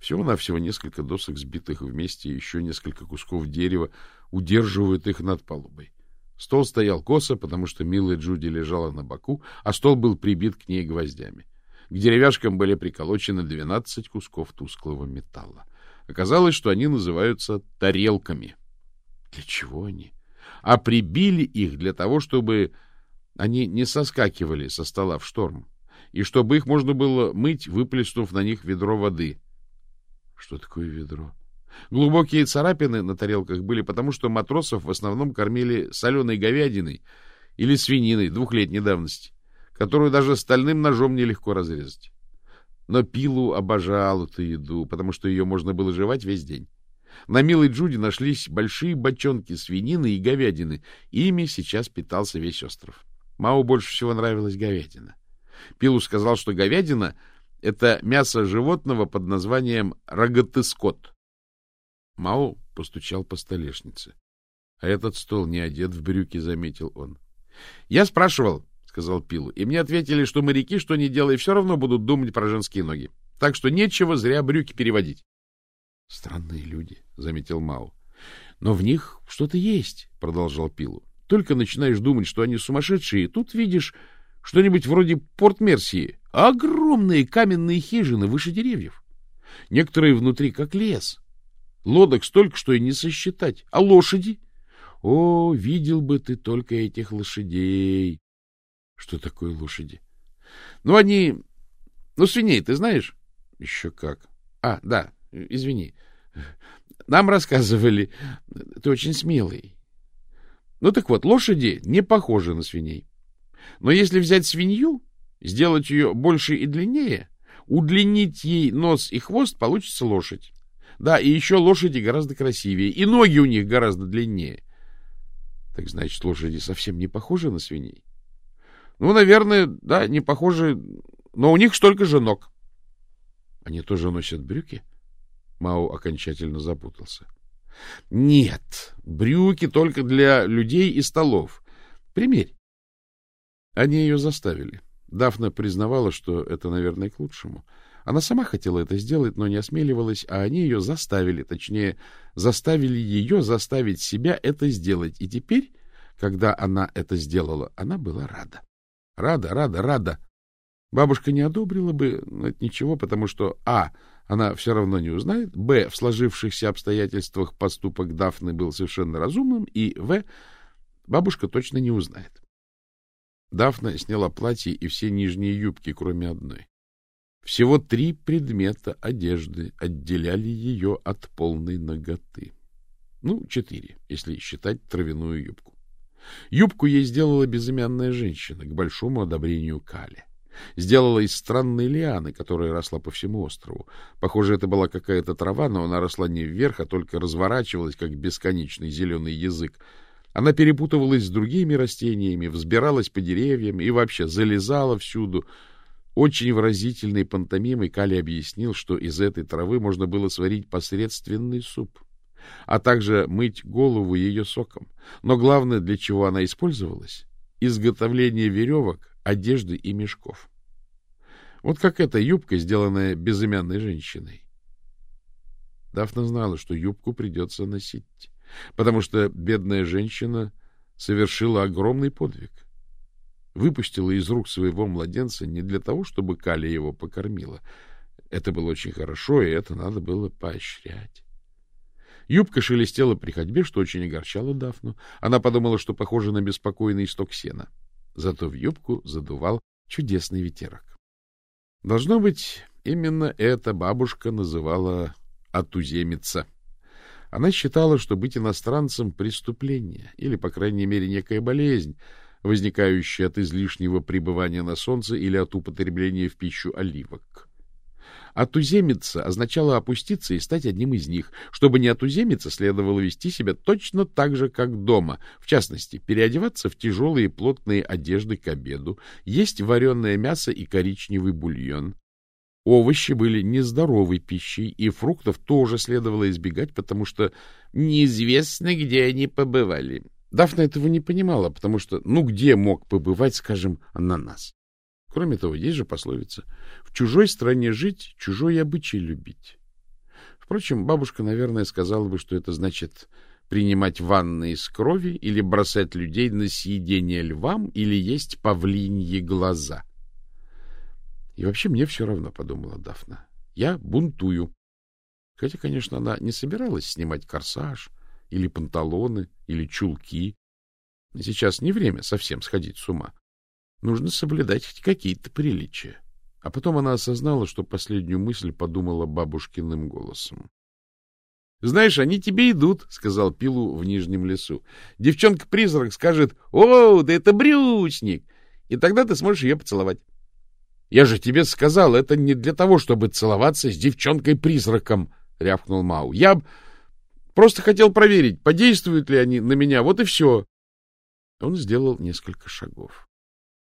Всего-навсего несколько досок, сбитых вместе, и еще несколько кусков дерева удерживают их над палубой. Стол стоял косо, потому что милая Джуди лежала на боку, а стол был прибит к ней гвоздями. К деревяшкам были приколочены двенадцать кусков тусклого металла. Оказалось, что они называются тарелками. Для чего они? А прибили их для того, чтобы они не соскакивали со стола в шторм, и чтобы их можно было мыть, выплеснув на них ведро воды. Что такое ведро? Глубокие царапины на тарелках были потому, что матросов в основном кормили соленой говядиной или свининой двухлетней давности, которую даже стальным ножом нелегко разрезать. Но Пилу обожал эту еду, потому что ее можно было жевать весь день. На милой Джуди нашлись большие бочонки свинины и говядины, и ими сейчас питался весь остров. Мау больше всего нравилась говядина. Пилу сказал, что говядина — это мясо животного под названием рогатыскот. Мао постучал по столешнице. — А этот стол не одет в брюки, — заметил он. — Я спрашивал, — сказал Пилу, — и мне ответили, что моряки, что ни делай, все равно будут думать про женские ноги. Так что нечего зря брюки переводить. — Странные люди, — заметил Мао. — Но в них что-то есть, — продолжал Пилу. Только начинаешь думать, что они сумасшедшие, тут видишь что-нибудь вроде Порт-Мерсии. Огромные каменные хижины выше деревьев. Некоторые внутри как лес. Лодок столько, что и не сосчитать. А лошади? О, видел бы ты только этих лошадей. Что такое лошади? Ну, они... Ну, свиней ты знаешь? Еще как. А, да, извини. Нам рассказывали. Ты очень смелый. Ну, так вот, лошади не похожи на свиней. Но если взять свинью, сделать ее больше и длиннее, удлинить ей нос и хвост, получится лошадь. Да, и еще лошади гораздо красивее, и ноги у них гораздо длиннее. Так значит, лошади совсем не похожи на свиней? Ну, наверное, да, не похожи, но у них столько же ног. Они тоже носят брюки? Мао окончательно запутался. Нет, брюки только для людей и столов. Примерь. Они ее заставили. Дафна признавала, что это, наверное, к лучшему. Она сама хотела это сделать, но не осмеливалась, а они ее заставили, точнее, заставили ее заставить себя это сделать. И теперь, когда она это сделала, она была рада. Рада, рада, рада. Бабушка не одобрила бы но ничего, потому что, а, она все равно не узнает, б, в сложившихся обстоятельствах поступок Дафны был совершенно разумным, и в, бабушка точно не узнает. Дафна сняла платье и все нижние юбки, кроме одной. Всего три предмета одежды отделяли ее от полной ноготы. Ну, четыре, если считать травяную юбку. Юбку ей сделала безымянная женщина к большому одобрению Кали. Сделала из странной лианы, которая росла по всему острову. Похоже, это была какая-то трава, но она росла не вверх, а только разворачивалась, как бесконечный зеленый язык. Она перепутывалась с другими растениями, взбиралась по деревьям и вообще залезала всюду. Очень выразительной пантомимой Кали объяснил, что из этой травы можно было сварить посредственный суп а также мыть голову ее соком. Но главное, для чего она использовалась — изготовление веревок, одежды и мешков. Вот как эта юбка, сделанная безымянной женщиной. Дафна знала, что юбку придется носить, потому что бедная женщина совершила огромный подвиг. Выпустила из рук своего младенца не для того, чтобы Кали его покормила. Это было очень хорошо, и это надо было поощрять. Юбка шелестела при ходьбе, что очень огорчало Дафну. Она подумала, что похоже на беспокойный исток сена. Зато в юбку задувал чудесный ветерок. Должно быть, именно это бабушка называла «отуземица». Она считала, что быть иностранцем — преступление, или, по крайней мере, некая болезнь, возникающая от излишнего пребывания на солнце или от употребления в пищу оливок. Отуземиться означало опуститься и стать одним из них. Чтобы не отуземиться, следовало вести себя точно так же, как дома. В частности, переодеваться в тяжелые плотные одежды к обеду, есть вареное мясо и коричневый бульон. Овощи были нездоровой пищей, и фруктов тоже следовало избегать, потому что неизвестно, где они побывали. Дафна этого не понимала, потому что, ну, где мог побывать, скажем, ананас? Кроме того, есть же пословица «В чужой стране жить, чужой обычай любить». Впрочем, бабушка, наверное, сказала бы, что это значит принимать ванны из крови или бросать людей на съедение львам или есть павлиньи глаза. И вообще мне все равно, — подумала Дафна. Я бунтую. Хотя, конечно, она не собиралась снимать корсаж или панталоны или чулки. Сейчас не время совсем сходить с ума. Нужно соблюдать хоть какие-то приличия. А потом она осознала, что последнюю мысль подумала бабушкиным голосом. — Знаешь, они тебе идут, — сказал Пилу в Нижнем лесу. Девчонка Девчонка-призрак скажет, — О, да это брючник! И тогда ты сможешь ее поцеловать. — Я же тебе сказал, это не для того, чтобы целоваться с девчонкой-призраком, — рявкнул Мау. — Я просто хотел проверить, подействуют ли они на меня, вот и все. Он сделал несколько шагов.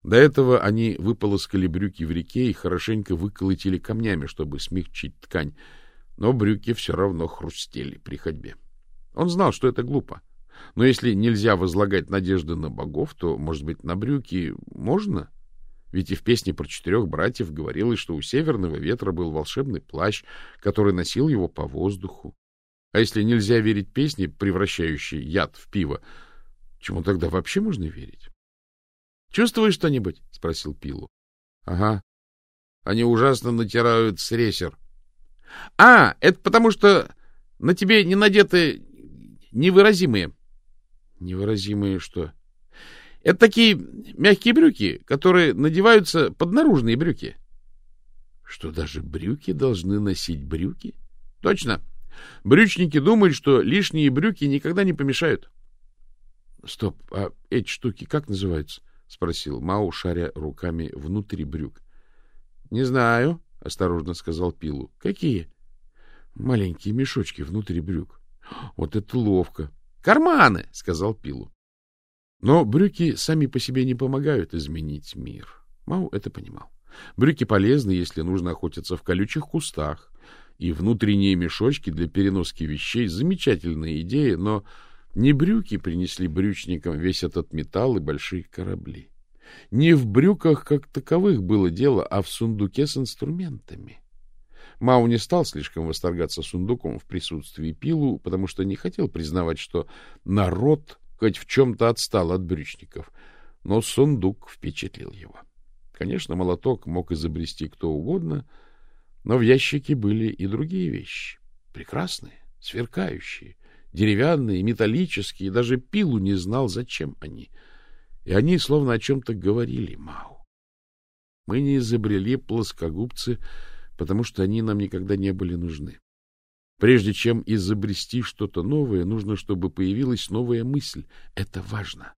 До этого они выполоскали брюки в реке и хорошенько выколотили камнями, чтобы смягчить ткань, но брюки все равно хрустели при ходьбе. Он знал, что это глупо. Но если нельзя возлагать надежды на богов, то, может быть, на брюки можно? Ведь и в песне про четырех братьев говорилось, что у северного ветра был волшебный плащ, который носил его по воздуху. А если нельзя верить песне, превращающей яд в пиво, чему тогда вообще можно верить? — Чувствуешь что-нибудь? — спросил Пилу. — Ага. Они ужасно натирают сресер. — А, это потому что на тебе не надеты невыразимые. — Невыразимые что? — Это такие мягкие брюки, которые надеваются под наружные брюки. — Что, даже брюки должны носить брюки? — Точно. Брючники думают, что лишние брюки никогда не помешают. — Стоп, а эти штуки как называются? — спросил Мау, шаря руками внутри брюк. — Не знаю, — осторожно сказал Пилу. — Какие? — Маленькие мешочки внутри брюк. — Вот это ловко. — Карманы, — сказал Пилу. Но брюки сами по себе не помогают изменить мир. Мау это понимал. Брюки полезны, если нужно охотиться в колючих кустах, и внутренние мешочки для переноски вещей — замечательная идея, но не брюки принесли брючникам весь этот металл и большие корабли. Не в брюках как таковых было дело, а в сундуке с инструментами. Мау не стал слишком восторгаться сундуком в присутствии Пилу, потому что не хотел признавать, что народ хоть в чем-то отстал от брючников, но сундук впечатлил его. Конечно, молоток мог изобрести кто угодно, но в ящике были и другие вещи, прекрасные, сверкающие, деревянные, металлические, даже Пилу не знал, зачем они — и они словно о чем-то говорили Мау. Мы не изобрели плоскогубцы, потому что они нам никогда не были нужны. Прежде чем изобрести что-то новое, нужно, чтобы появилась новая мысль. Это важно.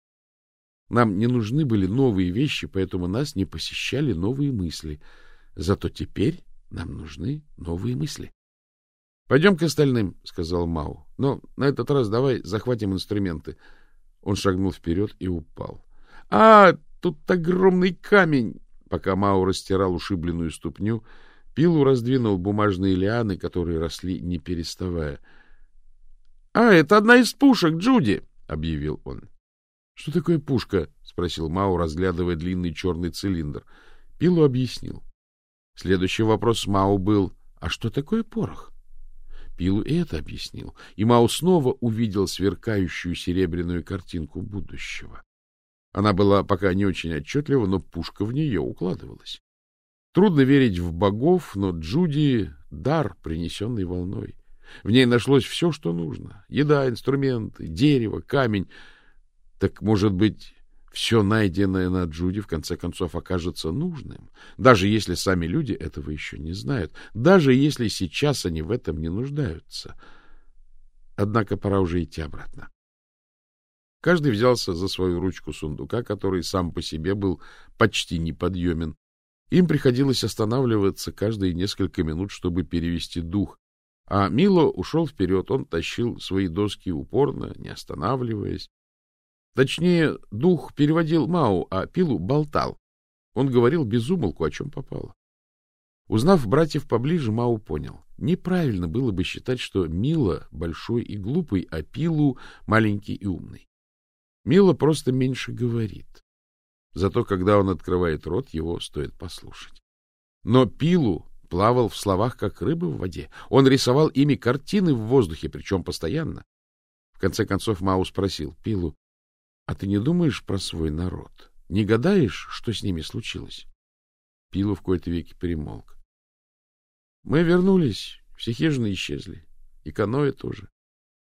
Нам не нужны были новые вещи, поэтому нас не посещали новые мысли. Зато теперь нам нужны новые мысли. — Пойдем к остальным, — сказал Мау. — Но на этот раз давай захватим инструменты. Он шагнул вперед и упал. — А, тут огромный камень! Пока Мао растирал ушибленную ступню, Пилу раздвинул бумажные лианы, которые росли не переставая. — А, это одна из пушек, Джуди! — объявил он. — Что такое пушка? — спросил Мао, разглядывая длинный черный цилиндр. Пилу объяснил. Следующий вопрос Мао был, а что такое порох? Пилу и это объяснил, и Мао снова увидел сверкающую серебряную картинку будущего. Она была пока не очень отчетлива, но пушка в нее укладывалась. Трудно верить в богов, но Джуди — дар, принесенный волной. В ней нашлось все, что нужно. Еда, инструменты, дерево, камень. Так, может быть, все найденное на Джуди в конце концов окажется нужным, даже если сами люди этого еще не знают, даже если сейчас они в этом не нуждаются. Однако пора уже идти обратно. Каждый взялся за свою ручку сундука, который сам по себе был почти неподъемен. Им приходилось останавливаться каждые несколько минут, чтобы перевести дух. А Мило ушел вперед, он тащил свои доски упорно, не останавливаясь. Точнее, дух переводил Мау, а Пилу болтал. Он говорил без умолку, о чем попало. Узнав братьев поближе, Мау понял. Неправильно было бы считать, что Мила большой и глупый, а Пилу маленький и умный. Мила просто меньше говорит. Зато когда он открывает рот, его стоит послушать. Но Пилу плавал в словах, как рыба в воде. Он рисовал ими картины в воздухе, причем постоянно. В конце концов Мау спросил Пилу, — А ты не думаешь про свой народ? Не гадаешь, что с ними случилось? Пилу в кои-то веки перемолк. — Мы вернулись, все хижины исчезли, и каноэ тоже.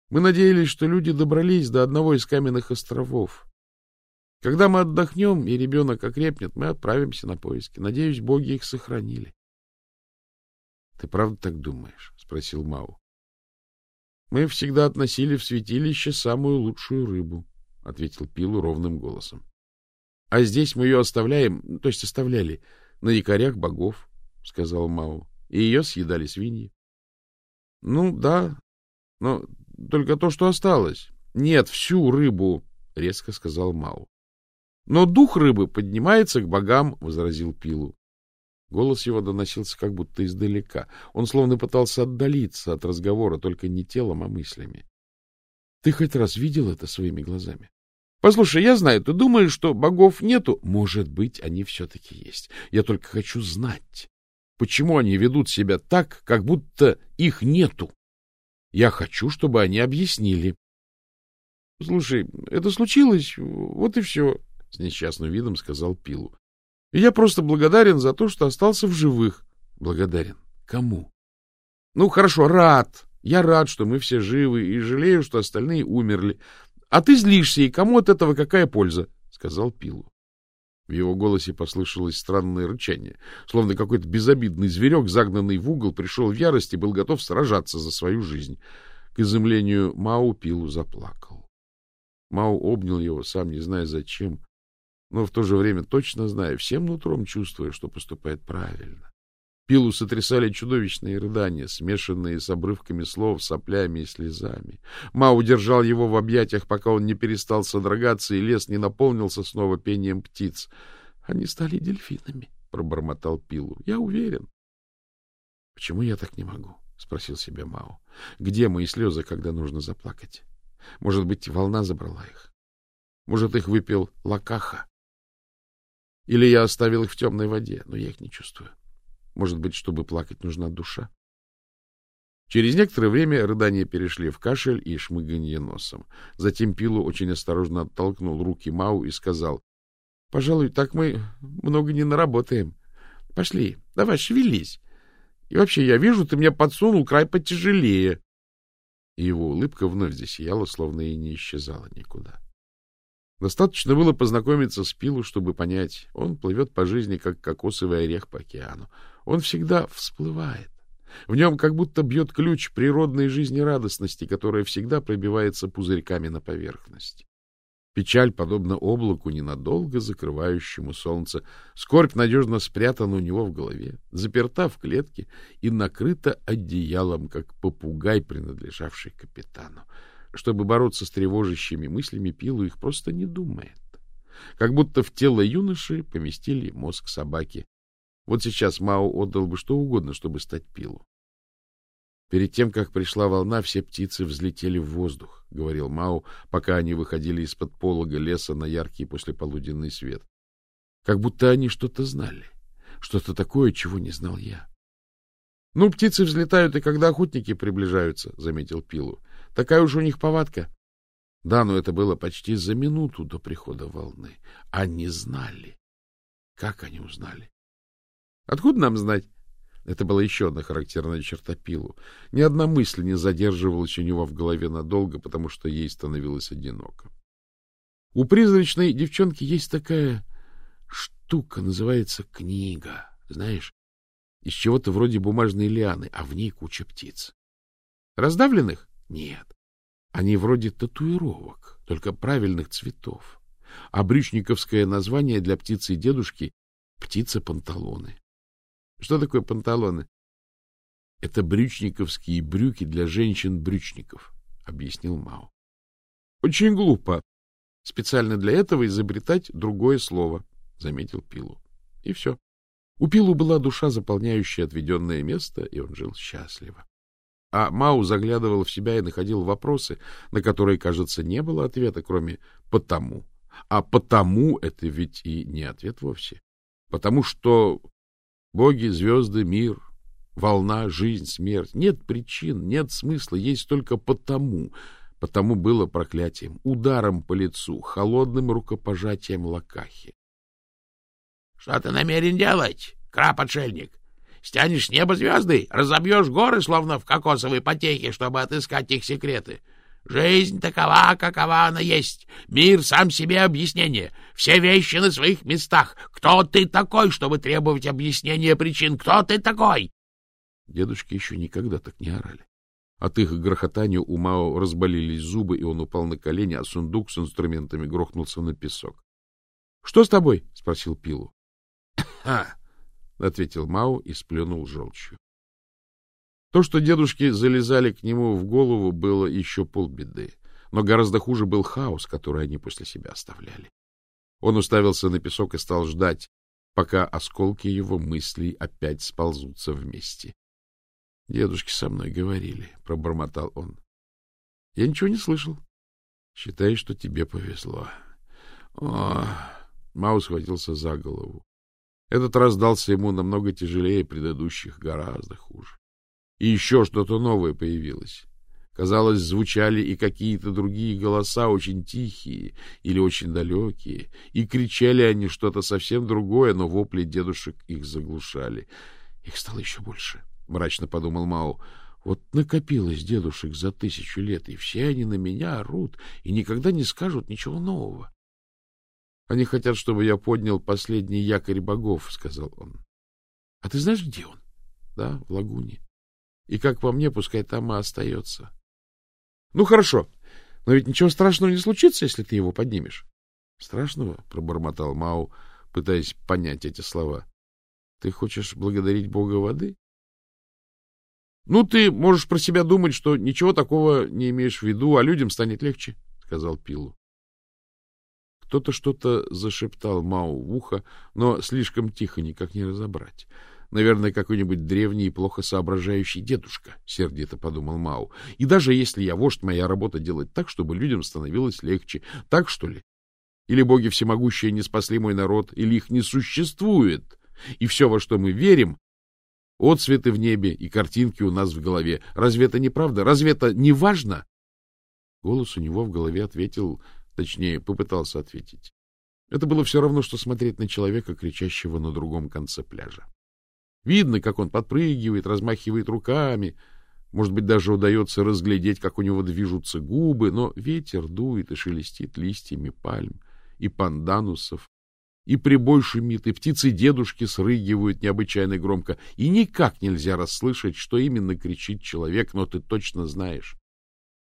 Мы надеялись, что люди добрались до одного из каменных островов. Когда мы отдохнем, и ребенок окрепнет, мы отправимся на поиски. Надеюсь, боги их сохранили. — Ты правда так думаешь? — спросил Мау. — Мы всегда относили в святилище самую лучшую рыбу, — ответил Пилу ровным голосом. — А здесь мы ее оставляем, то есть оставляли, на якорях богов, — сказал Мау, — и ее съедали свиньи. — Ну, да, но только то, что осталось. Нет, всю рыбу, — резко сказал Мау. Но дух рыбы поднимается к богам, — возразил Пилу. Голос его доносился как будто издалека. Он словно пытался отдалиться от разговора, только не телом, а мыслями. — Ты хоть раз видел это своими глазами? — Послушай, я знаю, ты думаешь, что богов нету? Может быть, они все-таки есть. Я только хочу знать, почему они ведут себя так, как будто их нету. Я хочу, чтобы они объяснили. — Слушай, это случилось, вот и все, — с несчастным видом сказал Пилу. — И я просто благодарен за то, что остался в живых. — Благодарен? Кому? — Ну, хорошо, рад. Я рад, что мы все живы, и жалею, что остальные умерли. А ты злишься, и кому от этого какая польза? — сказал Пилу. В его голосе послышалось странное рычание, словно какой-то безобидный зверек, загнанный в угол, пришел в ярость и был готов сражаться за свою жизнь. К изумлению Мау Пилу заплакал. Мау обнял его, сам не зная зачем, но в то же время точно зная, всем нутром чувствуя, что поступает правильно. Пилу сотрясали чудовищные рыдания, смешанные с обрывками слов, соплями и слезами. Мау держал его в объятиях, пока он не перестал содрогаться, и лес не наполнился снова пением птиц. — Они стали дельфинами, — пробормотал Пилу. — Я уверен. — Почему я так не могу? — спросил себя Мау. — Где мои слезы, когда нужно заплакать? Может быть, волна забрала их? Может, их выпил Лакаха? Или я оставил их в темной воде, но я их не чувствую. Может быть, чтобы плакать, нужна душа? Через некоторое время рыдания перешли в кашель и шмыганье носом. Затем Пилу очень осторожно оттолкнул руки Мау и сказал, — Пожалуй, так мы много не наработаем. Пошли, давай, шевелись. И вообще, я вижу, ты мне подсунул край потяжелее. Его улыбка вновь засияла, словно и не исчезала никуда. Достаточно было познакомиться с Пилу, чтобы понять, он плывет по жизни, как кокосовый орех по океану. Он всегда всплывает. В нем как будто бьет ключ природной жизнерадостности, которая всегда пробивается пузырьками на поверхность. Печаль, подобно облаку, ненадолго закрывающему солнце. Скорбь надежно спрятана у него в голове, заперта в клетке и накрыта одеялом, как попугай, принадлежавший капитану. Чтобы бороться с тревожащими мыслями, Пилу их просто не думает. Как будто в тело юноши поместили мозг собаки. Вот сейчас Мао отдал бы что угодно, чтобы стать Пилу. Перед тем, как пришла волна, все птицы взлетели в воздух, — говорил Мао, пока они выходили из-под полога леса на яркий послеполуденный свет. Как будто они что-то знали, что-то такое, чего не знал я. — Ну, птицы взлетают, и когда охотники приближаются, — заметил Пилу. — Такая уж у них повадка. Да, но это было почти за минуту до прихода волны. Они знали. Как они узнали? Откуда нам знать? Это была еще одна характерная черта Пилу. Ни одна мысль не задерживалась у него в голове надолго, потому что ей становилось одиноко. У призрачной девчонки есть такая штука, называется книга, знаешь, из чего-то вроде бумажной лианы, а в ней куча птиц. Раздавленных? Нет. Они вроде татуировок, только правильных цветов. А брючниковское название для птицы дедушки — птица-панталоны. Что такое панталоны? — Это брючниковские брюки для женщин-брючников, — объяснил Мао. — Очень глупо. Специально для этого изобретать другое слово, — заметил Пилу. И все. У Пилу была душа, заполняющая отведенное место, и он жил счастливо. А Мау заглядывал в себя и находил вопросы, на которые, кажется, не было ответа, кроме «потому». А «потому» — это ведь и не ответ вовсе. Потому что Боги, звезды, мир, волна, жизнь, смерть. Нет причин, нет смысла, есть только потому. Потому было проклятием, ударом по лицу, холодным рукопожатием Лакахи. — Что ты намерен делать, краб-отшельник? Стянешь с неба звезды, разобьешь горы, словно в кокосовой потехе, чтобы отыскать их секреты. Жизнь такова, какова она есть. Мир сам себе объяснение. Все вещи на своих местах. Кто ты такой, чтобы требовать объяснения причин? Кто ты такой? Дедушки еще никогда так не орали. От их грохотания у Мао разболелись зубы, и он упал на колени, а сундук с инструментами грохнулся на песок. — Что с тобой? — спросил Пилу. — ответил Мао и сплюнул желчью. То, что дедушки залезали к нему в голову, было еще полбеды, но гораздо хуже был хаос, который они после себя оставляли. Он уставился на песок и стал ждать, пока осколки его мыслей опять сползутся вместе. — Дедушки со мной говорили, — пробормотал он. — Я ничего не слышал. — Считай, что тебе повезло. О, Мау схватился за голову. Этот раз дался ему намного тяжелее предыдущих, гораздо хуже и еще что-то новое появилось. Казалось, звучали и какие-то другие голоса, очень тихие или очень далекие, и кричали они что-то совсем другое, но вопли дедушек их заглушали. Их стало еще больше, — мрачно подумал Мау. Вот накопилось дедушек за тысячу лет, и все они на меня орут и никогда не скажут ничего нового. — Они хотят, чтобы я поднял последний якорь богов, — сказал он. — А ты знаешь, где он? — Да, в лагуне. И, как по мне, пускай там и остается. — Ну, хорошо. Но ведь ничего страшного не случится, если ты его поднимешь. — Страшного? — пробормотал Мау, пытаясь понять эти слова. — Ты хочешь благодарить бога воды? — Ну, ты можешь про себя думать, что ничего такого не имеешь в виду, а людям станет легче, — сказал Пилу. Кто-то что-то зашептал Мау в ухо, но слишком тихо, никак не разобрать. Наверное, какой-нибудь древний и плохо соображающий дедушка, — сердито подумал Мау. И даже если я вождь, моя работа делать так, чтобы людям становилось легче. Так, что ли? Или боги всемогущие не спасли мой народ, или их не существует, и все, во что мы верим, отцветы в небе и картинки у нас в голове. Разве это не правда? Разве это не важно? Голос у него в голове ответил, точнее, попытался ответить. Это было все равно, что смотреть на человека, кричащего на другом конце пляжа. Видно, как он подпрыгивает, размахивает руками. Может быть, даже удается разглядеть, как у него движутся губы, но ветер дует и шелестит листьями пальм и панданусов, и прибой шумит, и птицы-дедушки срыгивают необычайно громко, и никак нельзя расслышать, что именно кричит человек, но ты точно знаешь.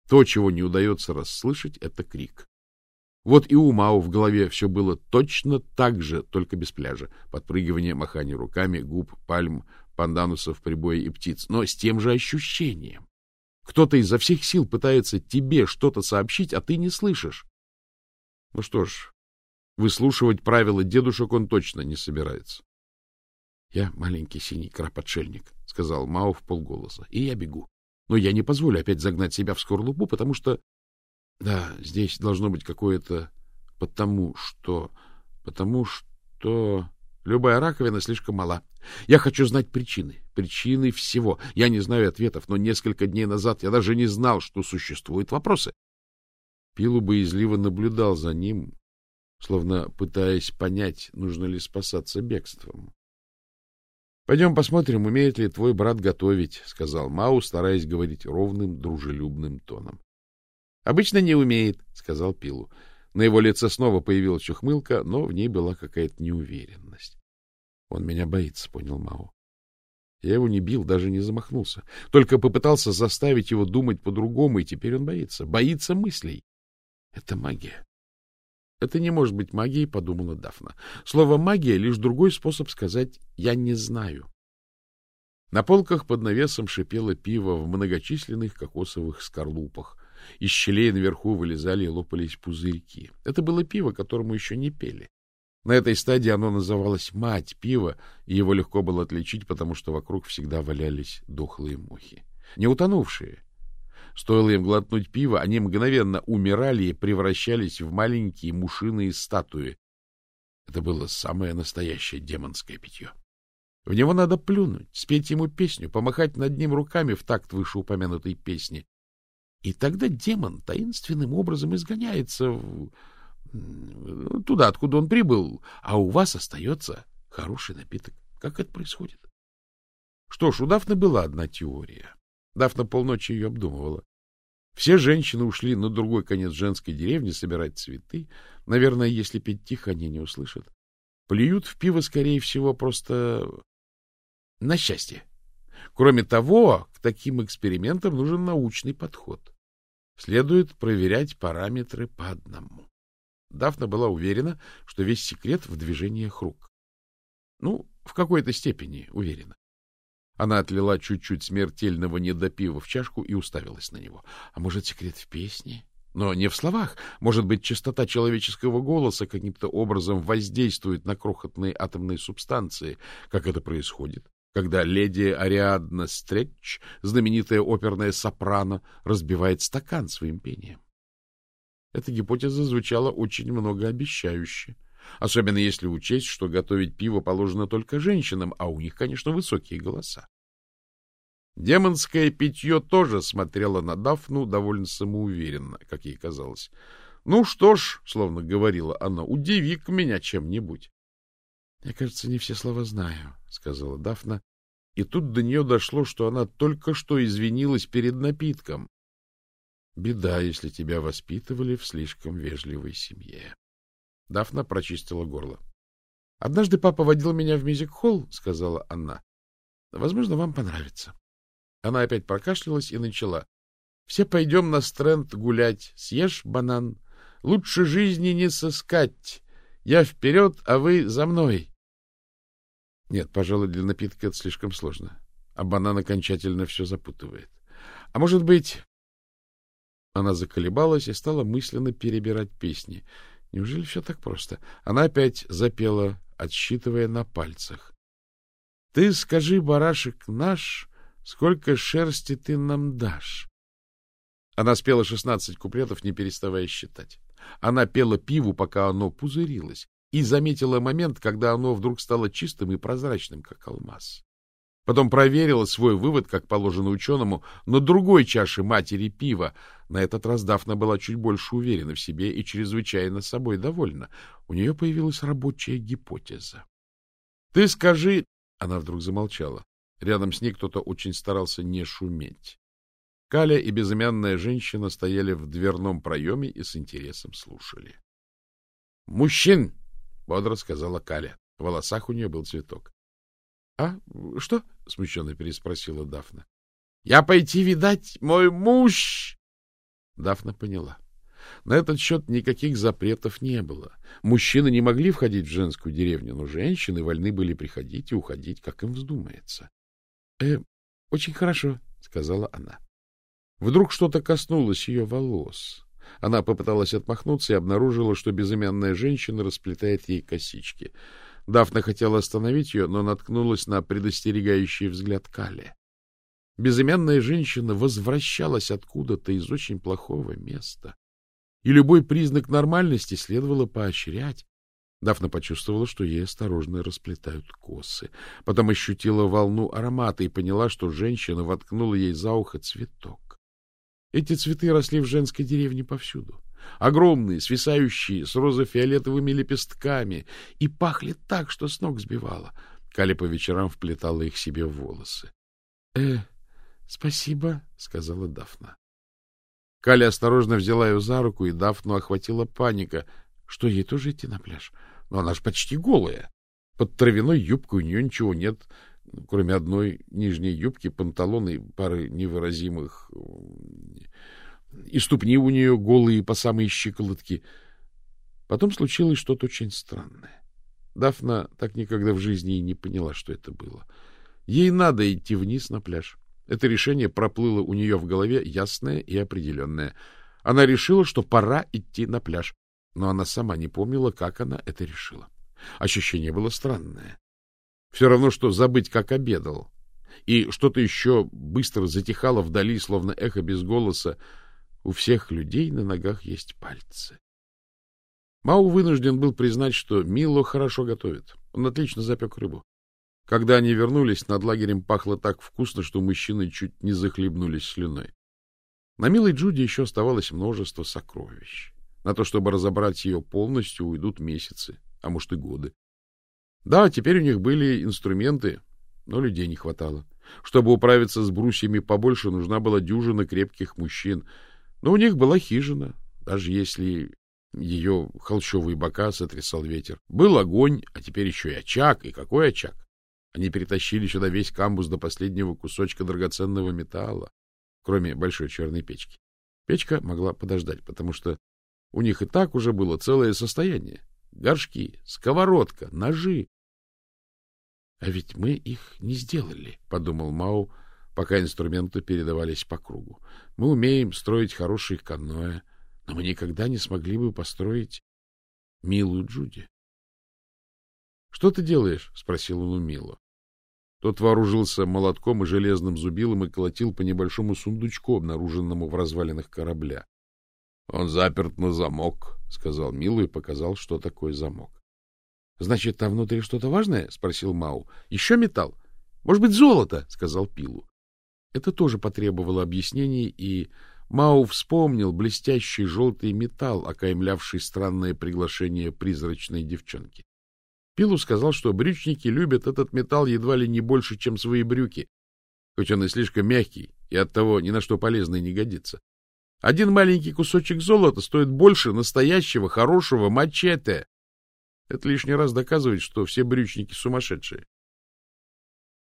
То, чего не удается расслышать, — это крик. Вот и у Мау в голове все было точно так же, только без пляжа. Подпрыгивание, махание руками, губ, пальм, панданусов, прибоя и птиц. Но с тем же ощущением. Кто-то изо всех сил пытается тебе что-то сообщить, а ты не слышишь. Ну что ж, выслушивать правила дедушек он точно не собирается. — Я маленький синий краб-отшельник, — сказал Мао в полголоса, — и я бегу. Но я не позволю опять загнать себя в скорлупу, потому что да, здесь должно быть какое-то потому что... Потому что... Любая раковина слишком мала. Я хочу знать причины. Причины всего. Я не знаю ответов, но несколько дней назад я даже не знал, что существуют вопросы. Пилу боязливо наблюдал за ним, словно пытаясь понять, нужно ли спасаться бегством. — Пойдем посмотрим, умеет ли твой брат готовить, — сказал Мау, стараясь говорить ровным, дружелюбным тоном. — Обычно не умеет, — сказал Пилу. На его лице снова появилась ухмылка, но в ней была какая-то неуверенность. — Он меня боится, — понял Мао. Я его не бил, даже не замахнулся. Только попытался заставить его думать по-другому, и теперь он боится. Боится мыслей. Это магия. Это не может быть магией, подумала Дафна. Слово «магия» — лишь другой способ сказать «я не знаю». На полках под навесом шипело пиво в многочисленных кокосовых скорлупах. Из щелей наверху вылезали и лопались пузырьки. Это было пиво, которому еще не пели. На этой стадии оно называлось «мать пива», и его легко было отличить, потому что вокруг всегда валялись дохлые мухи. Не утонувшие. Стоило им глотнуть пиво, они мгновенно умирали и превращались в маленькие мушиные статуи. Это было самое настоящее демонское питье. В него надо плюнуть, спеть ему песню, помахать над ним руками в такт вышеупомянутой песни, и тогда демон таинственным образом изгоняется в... туда, откуда он прибыл, а у вас остается хороший напиток. Как это происходит? Что ж, у Дафны была одна теория. Дафна полночи ее обдумывала. Все женщины ушли на другой конец женской деревни собирать цветы. Наверное, если петь тихо, они не услышат. Плюют в пиво, скорее всего, просто на счастье. Кроме того, к таким экспериментам нужен научный подход. Следует проверять параметры по одному. Дафна была уверена, что весь секрет в движениях рук. Ну, в какой-то степени уверена. Она отлила чуть-чуть смертельного недопива в чашку и уставилась на него. А может, секрет в песне? Но не в словах. Может быть, частота человеческого голоса каким-то образом воздействует на крохотные атомные субстанции, как это происходит когда леди Ариадна Стретч, знаменитая оперная сопрано, разбивает стакан своим пением. Эта гипотеза звучала очень многообещающе, особенно если учесть, что готовить пиво положено только женщинам, а у них, конечно, высокие голоса. Демонское питье тоже смотрело на Дафну довольно самоуверенно, как ей казалось. Ну что ж, словно говорила она, удиви-ка меня чем-нибудь. — Я, кажется, не все слова знаю, — сказала Дафна. И тут до нее дошло, что она только что извинилась перед напитком. Беда, если тебя воспитывали в слишком вежливой семье. Дафна прочистила горло. — Однажды папа водил меня в мюзик-холл, — сказала она. — Возможно, вам понравится. Она опять прокашлялась и начала. — Все пойдем на стренд гулять. Съешь банан. Лучше жизни не сыскать. Я вперед, а вы за мной. Нет, пожалуй, для напитка это слишком сложно. А банан окончательно все запутывает. А может быть... Она заколебалась и стала мысленно перебирать песни. Неужели все так просто? Она опять запела, отсчитывая на пальцах. — Ты скажи, барашек наш, сколько шерсти ты нам дашь? Она спела шестнадцать куплетов, не переставая считать. Она пела пиву, пока оно пузырилось, и заметила момент, когда оно вдруг стало чистым и прозрачным, как алмаз. Потом проверила свой вывод, как положено ученому, на другой чаше матери пива. На этот раз Дафна была чуть больше уверена в себе и чрезвычайно собой довольна. У нее появилась рабочая гипотеза. — Ты скажи... Она вдруг замолчала. Рядом с ней кто-то очень старался не шуметь. Каля и безымянная женщина стояли в дверном проеме и с интересом слушали. — Мужчин! — бодро сказала Каля. В волосах у нее был цветок. — А что? — смущенно переспросила Дафна. — Я пойти видать мой муж! Дафна поняла. На этот счет никаких запретов не было. Мужчины не могли входить в женскую деревню, но женщины вольны были приходить и уходить, как им вздумается. — Э, очень хорошо, — сказала она. Вдруг что-то коснулось ее волос. Она попыталась отмахнуться и обнаружила, что безымянная женщина расплетает ей косички. Дафна хотела остановить ее, но наткнулась на предостерегающий взгляд Кали. Безымянная женщина возвращалась откуда-то из очень плохого места. И любой признак нормальности следовало поощрять. Дафна почувствовала, что ей осторожно расплетают косы. Потом ощутила волну аромата и поняла, что женщина воткнула ей за ухо цветок. Эти цветы росли в женской деревне повсюду. Огромные, свисающие, с розофиолетовыми лепестками, и пахли так, что с ног сбивало. Кали по вечерам вплетала их себе в волосы. — Э, спасибо, — сказала Дафна. Кали осторожно взяла ее за руку, и Дафну охватила паника. Что, ей тоже идти на пляж? Но она же почти голая. Под травяной юбкой у нее ничего нет, кроме одной нижней юбки, панталоны, пары невыразимых... И ступни у нее голые по самые щиколотки. Потом случилось что-то очень странное. Дафна так никогда в жизни и не поняла, что это было. Ей надо идти вниз на пляж. Это решение проплыло у нее в голове ясное и определенное. Она решила, что пора идти на пляж, но она сама не помнила, как она это решила. Ощущение было странное. Все равно, что забыть, как обедал. И что-то еще быстро затихало вдали, словно эхо без голоса. У всех людей на ногах есть пальцы. Мау вынужден был признать, что Мило хорошо готовит. Он отлично запек рыбу. Когда они вернулись, над лагерем пахло так вкусно, что мужчины чуть не захлебнулись слюной. На милой Джуди еще оставалось множество сокровищ. На то, чтобы разобрать ее полностью, уйдут месяцы, а может и годы. Да, теперь у них были инструменты, но людей не хватало. Чтобы управиться с брусьями побольше, нужна была дюжина крепких мужчин. Но у них была хижина, даже если ее холщовые бока сотрясал ветер. Был огонь, а теперь еще и очаг. И какой очаг? Они перетащили сюда весь камбус до последнего кусочка драгоценного металла, кроме большой черной печки. Печка могла подождать, потому что у них и так уже было целое состояние горшки, сковородка, ножи. — А ведь мы их не сделали, — подумал Мау, пока инструменты передавались по кругу. — Мы умеем строить хорошие каноэ, но мы никогда не смогли бы построить милую Джуди. — Что ты делаешь? — спросил он у Мило. Тот вооружился молотком и железным зубилом и колотил по небольшому сундучку, обнаруженному в развалинах корабля. — Он заперт на замок, — сказал Милу и показал, что такое замок. — Значит, там внутри что-то важное? — спросил Мау. — Еще металл? Может быть, золото? — сказал Пилу. Это тоже потребовало объяснений, и Мау вспомнил блестящий желтый металл, окаймлявший странное приглашение призрачной девчонки. Пилу сказал, что брючники любят этот металл едва ли не больше, чем свои брюки, хоть он и слишком мягкий и оттого ни на что полезный не годится. Один маленький кусочек золота стоит больше настоящего хорошего мачете. Это лишний раз доказывает, что все брючники сумасшедшие.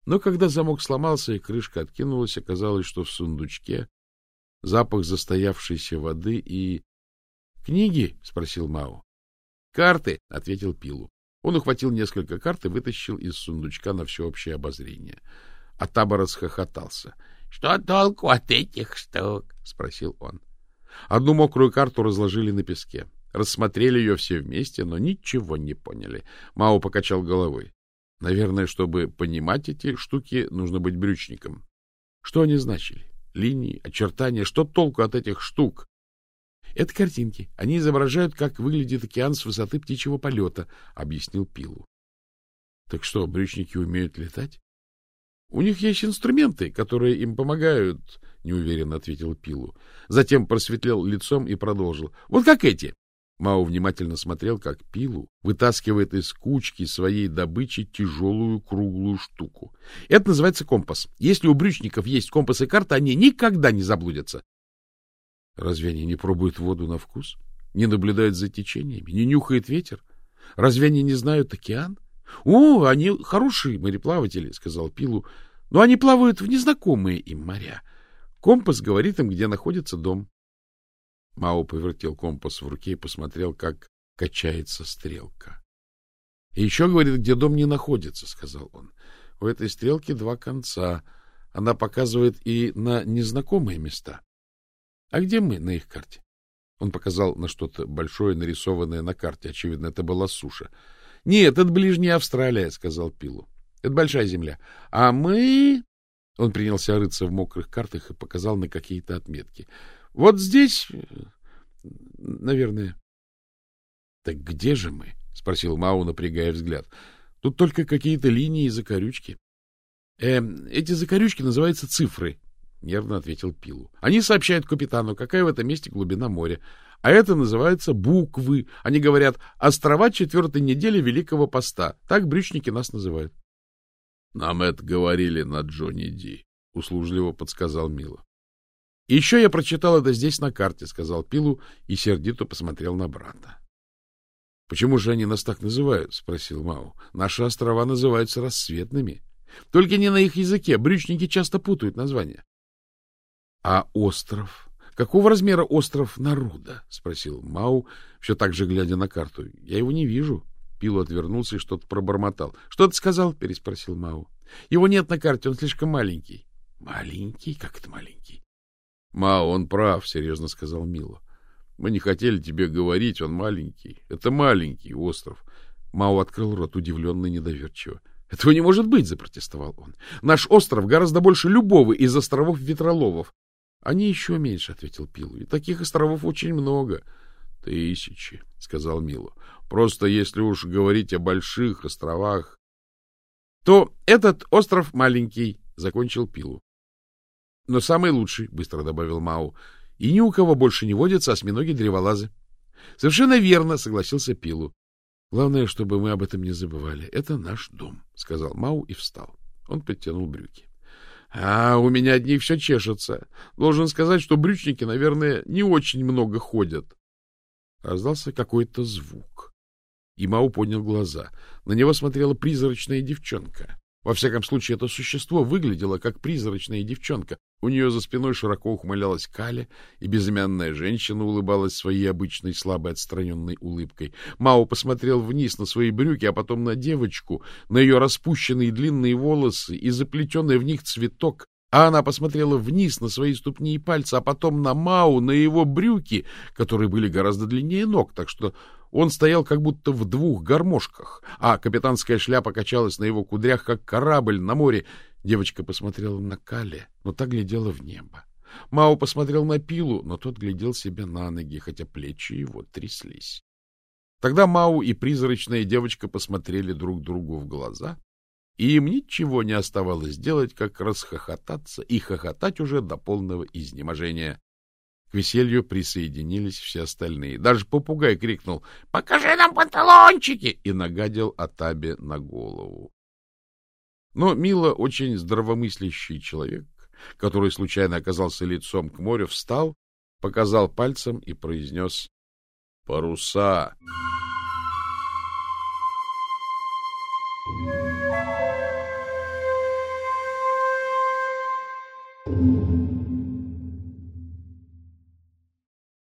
Но когда замок сломался и крышка откинулась, оказалось, что в сундучке запах застоявшейся воды и... — Книги? — спросил Мао. — Карты, — ответил Пилу. Он ухватил несколько карт и вытащил из сундучка на всеобщее обозрение. А Таба расхохотался. — Что толку от этих штук? — спросил он. Одну мокрую карту разложили на песке. Рассмотрели ее все вместе, но ничего не поняли. Мао покачал головой. Наверное, чтобы понимать эти штуки, нужно быть брючником. Что они значили? Линии, очертания? Что толку от этих штук? Это картинки. Они изображают, как выглядит океан с высоты птичьего полета, — объяснил Пилу. — Так что, брючники умеют летать? — У них есть инструменты, которые им помогают, — неуверенно ответил Пилу. Затем просветлел лицом и продолжил. — Вот как эти. Мао внимательно смотрел, как Пилу вытаскивает из кучки своей добычи тяжелую круглую штуку. Это называется компас. Если у брючников есть компас и карта, они никогда не заблудятся. Разве они не пробуют воду на вкус? Не наблюдают за течениями? Не нюхают ветер? Разве они не знают океан? — О, они хорошие мореплаватели, — сказал Пилу, — но они плавают в незнакомые им моря. Компас говорит им, где находится дом. Мао повертел компас в руке и посмотрел, как качается стрелка. — И еще говорит, где дом не находится, — сказал он. — У этой стрелки два конца. Она показывает и на незнакомые места. — А где мы на их карте? Он показал на что-то большое, нарисованное на карте. Очевидно, это была суша. — Нет, это ближняя Австралия, — сказал Пилу. — Это большая земля. А мы... Он принялся рыться в мокрых картах и показал на какие-то отметки. Вот здесь, наверное. — Так где же мы? — спросил Мау, напрягая взгляд. — Тут только какие-то линии и закорючки. «Э, — Эти закорючки называются цифры, — нервно ответил Пилу. — Они сообщают капитану, какая в этом месте глубина моря. А это называется буквы. Они говорят «Острова четвертой недели Великого Поста». Так брючники нас называют. — Нам это говорили на Джонни Ди, — услужливо подсказал Мила. — Еще я прочитал это здесь на карте, — сказал Пилу и сердито посмотрел на брата. — Почему же они нас так называют? — спросил Мау. — Наши острова называются рассветными. Только не на их языке. Брючники часто путают названия. — А остров? Какого размера остров Наруда? — спросил Мау, все так же глядя на карту. — Я его не вижу. Пилу отвернулся и что-то пробормотал. — Что ты сказал? — переспросил Мау. — Его нет на карте, он слишком маленький. — Маленький? Как это маленький? — Ма, он прав, — серьезно сказал Мила. — Мы не хотели тебе говорить, он маленький. Это маленький остров. Мао открыл рот удивленно и недоверчиво. — Этого не может быть, — запротестовал он. — Наш остров гораздо больше любого из островов Ветроловов. — Они еще меньше, — ответил Пилу. — И таких островов очень много. — Тысячи, — сказал Мило. — Просто если уж говорить о больших островах... — То этот остров маленький, — закончил Пилу. Но самый лучший, — быстро добавил Мау. — И ни у кого больше не водятся осьминоги-древолазы. — Совершенно верно, — согласился Пилу. — Главное, чтобы мы об этом не забывали. Это наш дом, — сказал Мау и встал. Он подтянул брюки. — А, у меня от них все чешется. Должен сказать, что брючники, наверное, не очень много ходят. Раздался какой-то звук. И Мау поднял глаза. На него смотрела призрачная девчонка. Во всяком случае, это существо выглядело как призрачная девчонка. У нее за спиной широко ухмылялась Каля, и безымянная женщина улыбалась своей обычной слабой отстраненной улыбкой. Мао посмотрел вниз на свои брюки, а потом на девочку, на ее распущенные длинные волосы и заплетенный в них цветок, а она посмотрела вниз на свои ступни и пальцы, а потом на Мау, на его брюки, которые были гораздо длиннее ног, так что он стоял как будто в двух гармошках, а капитанская шляпа качалась на его кудрях, как корабль на море. Девочка посмотрела на Кале, но та глядела в небо. Мао посмотрел на Пилу, но тот глядел себе на ноги, хотя плечи его тряслись. Тогда Мау и призрачная девочка посмотрели друг другу в глаза, и им ничего не оставалось делать, как расхохотаться и хохотать уже до полного изнеможения. К веселью присоединились все остальные. Даже попугай крикнул «Покажи нам панталончики!» и нагадил Атабе на голову. Но Мила, очень здравомыслящий человек, который случайно оказался лицом к морю, встал, показал пальцем и произнес «Паруса!»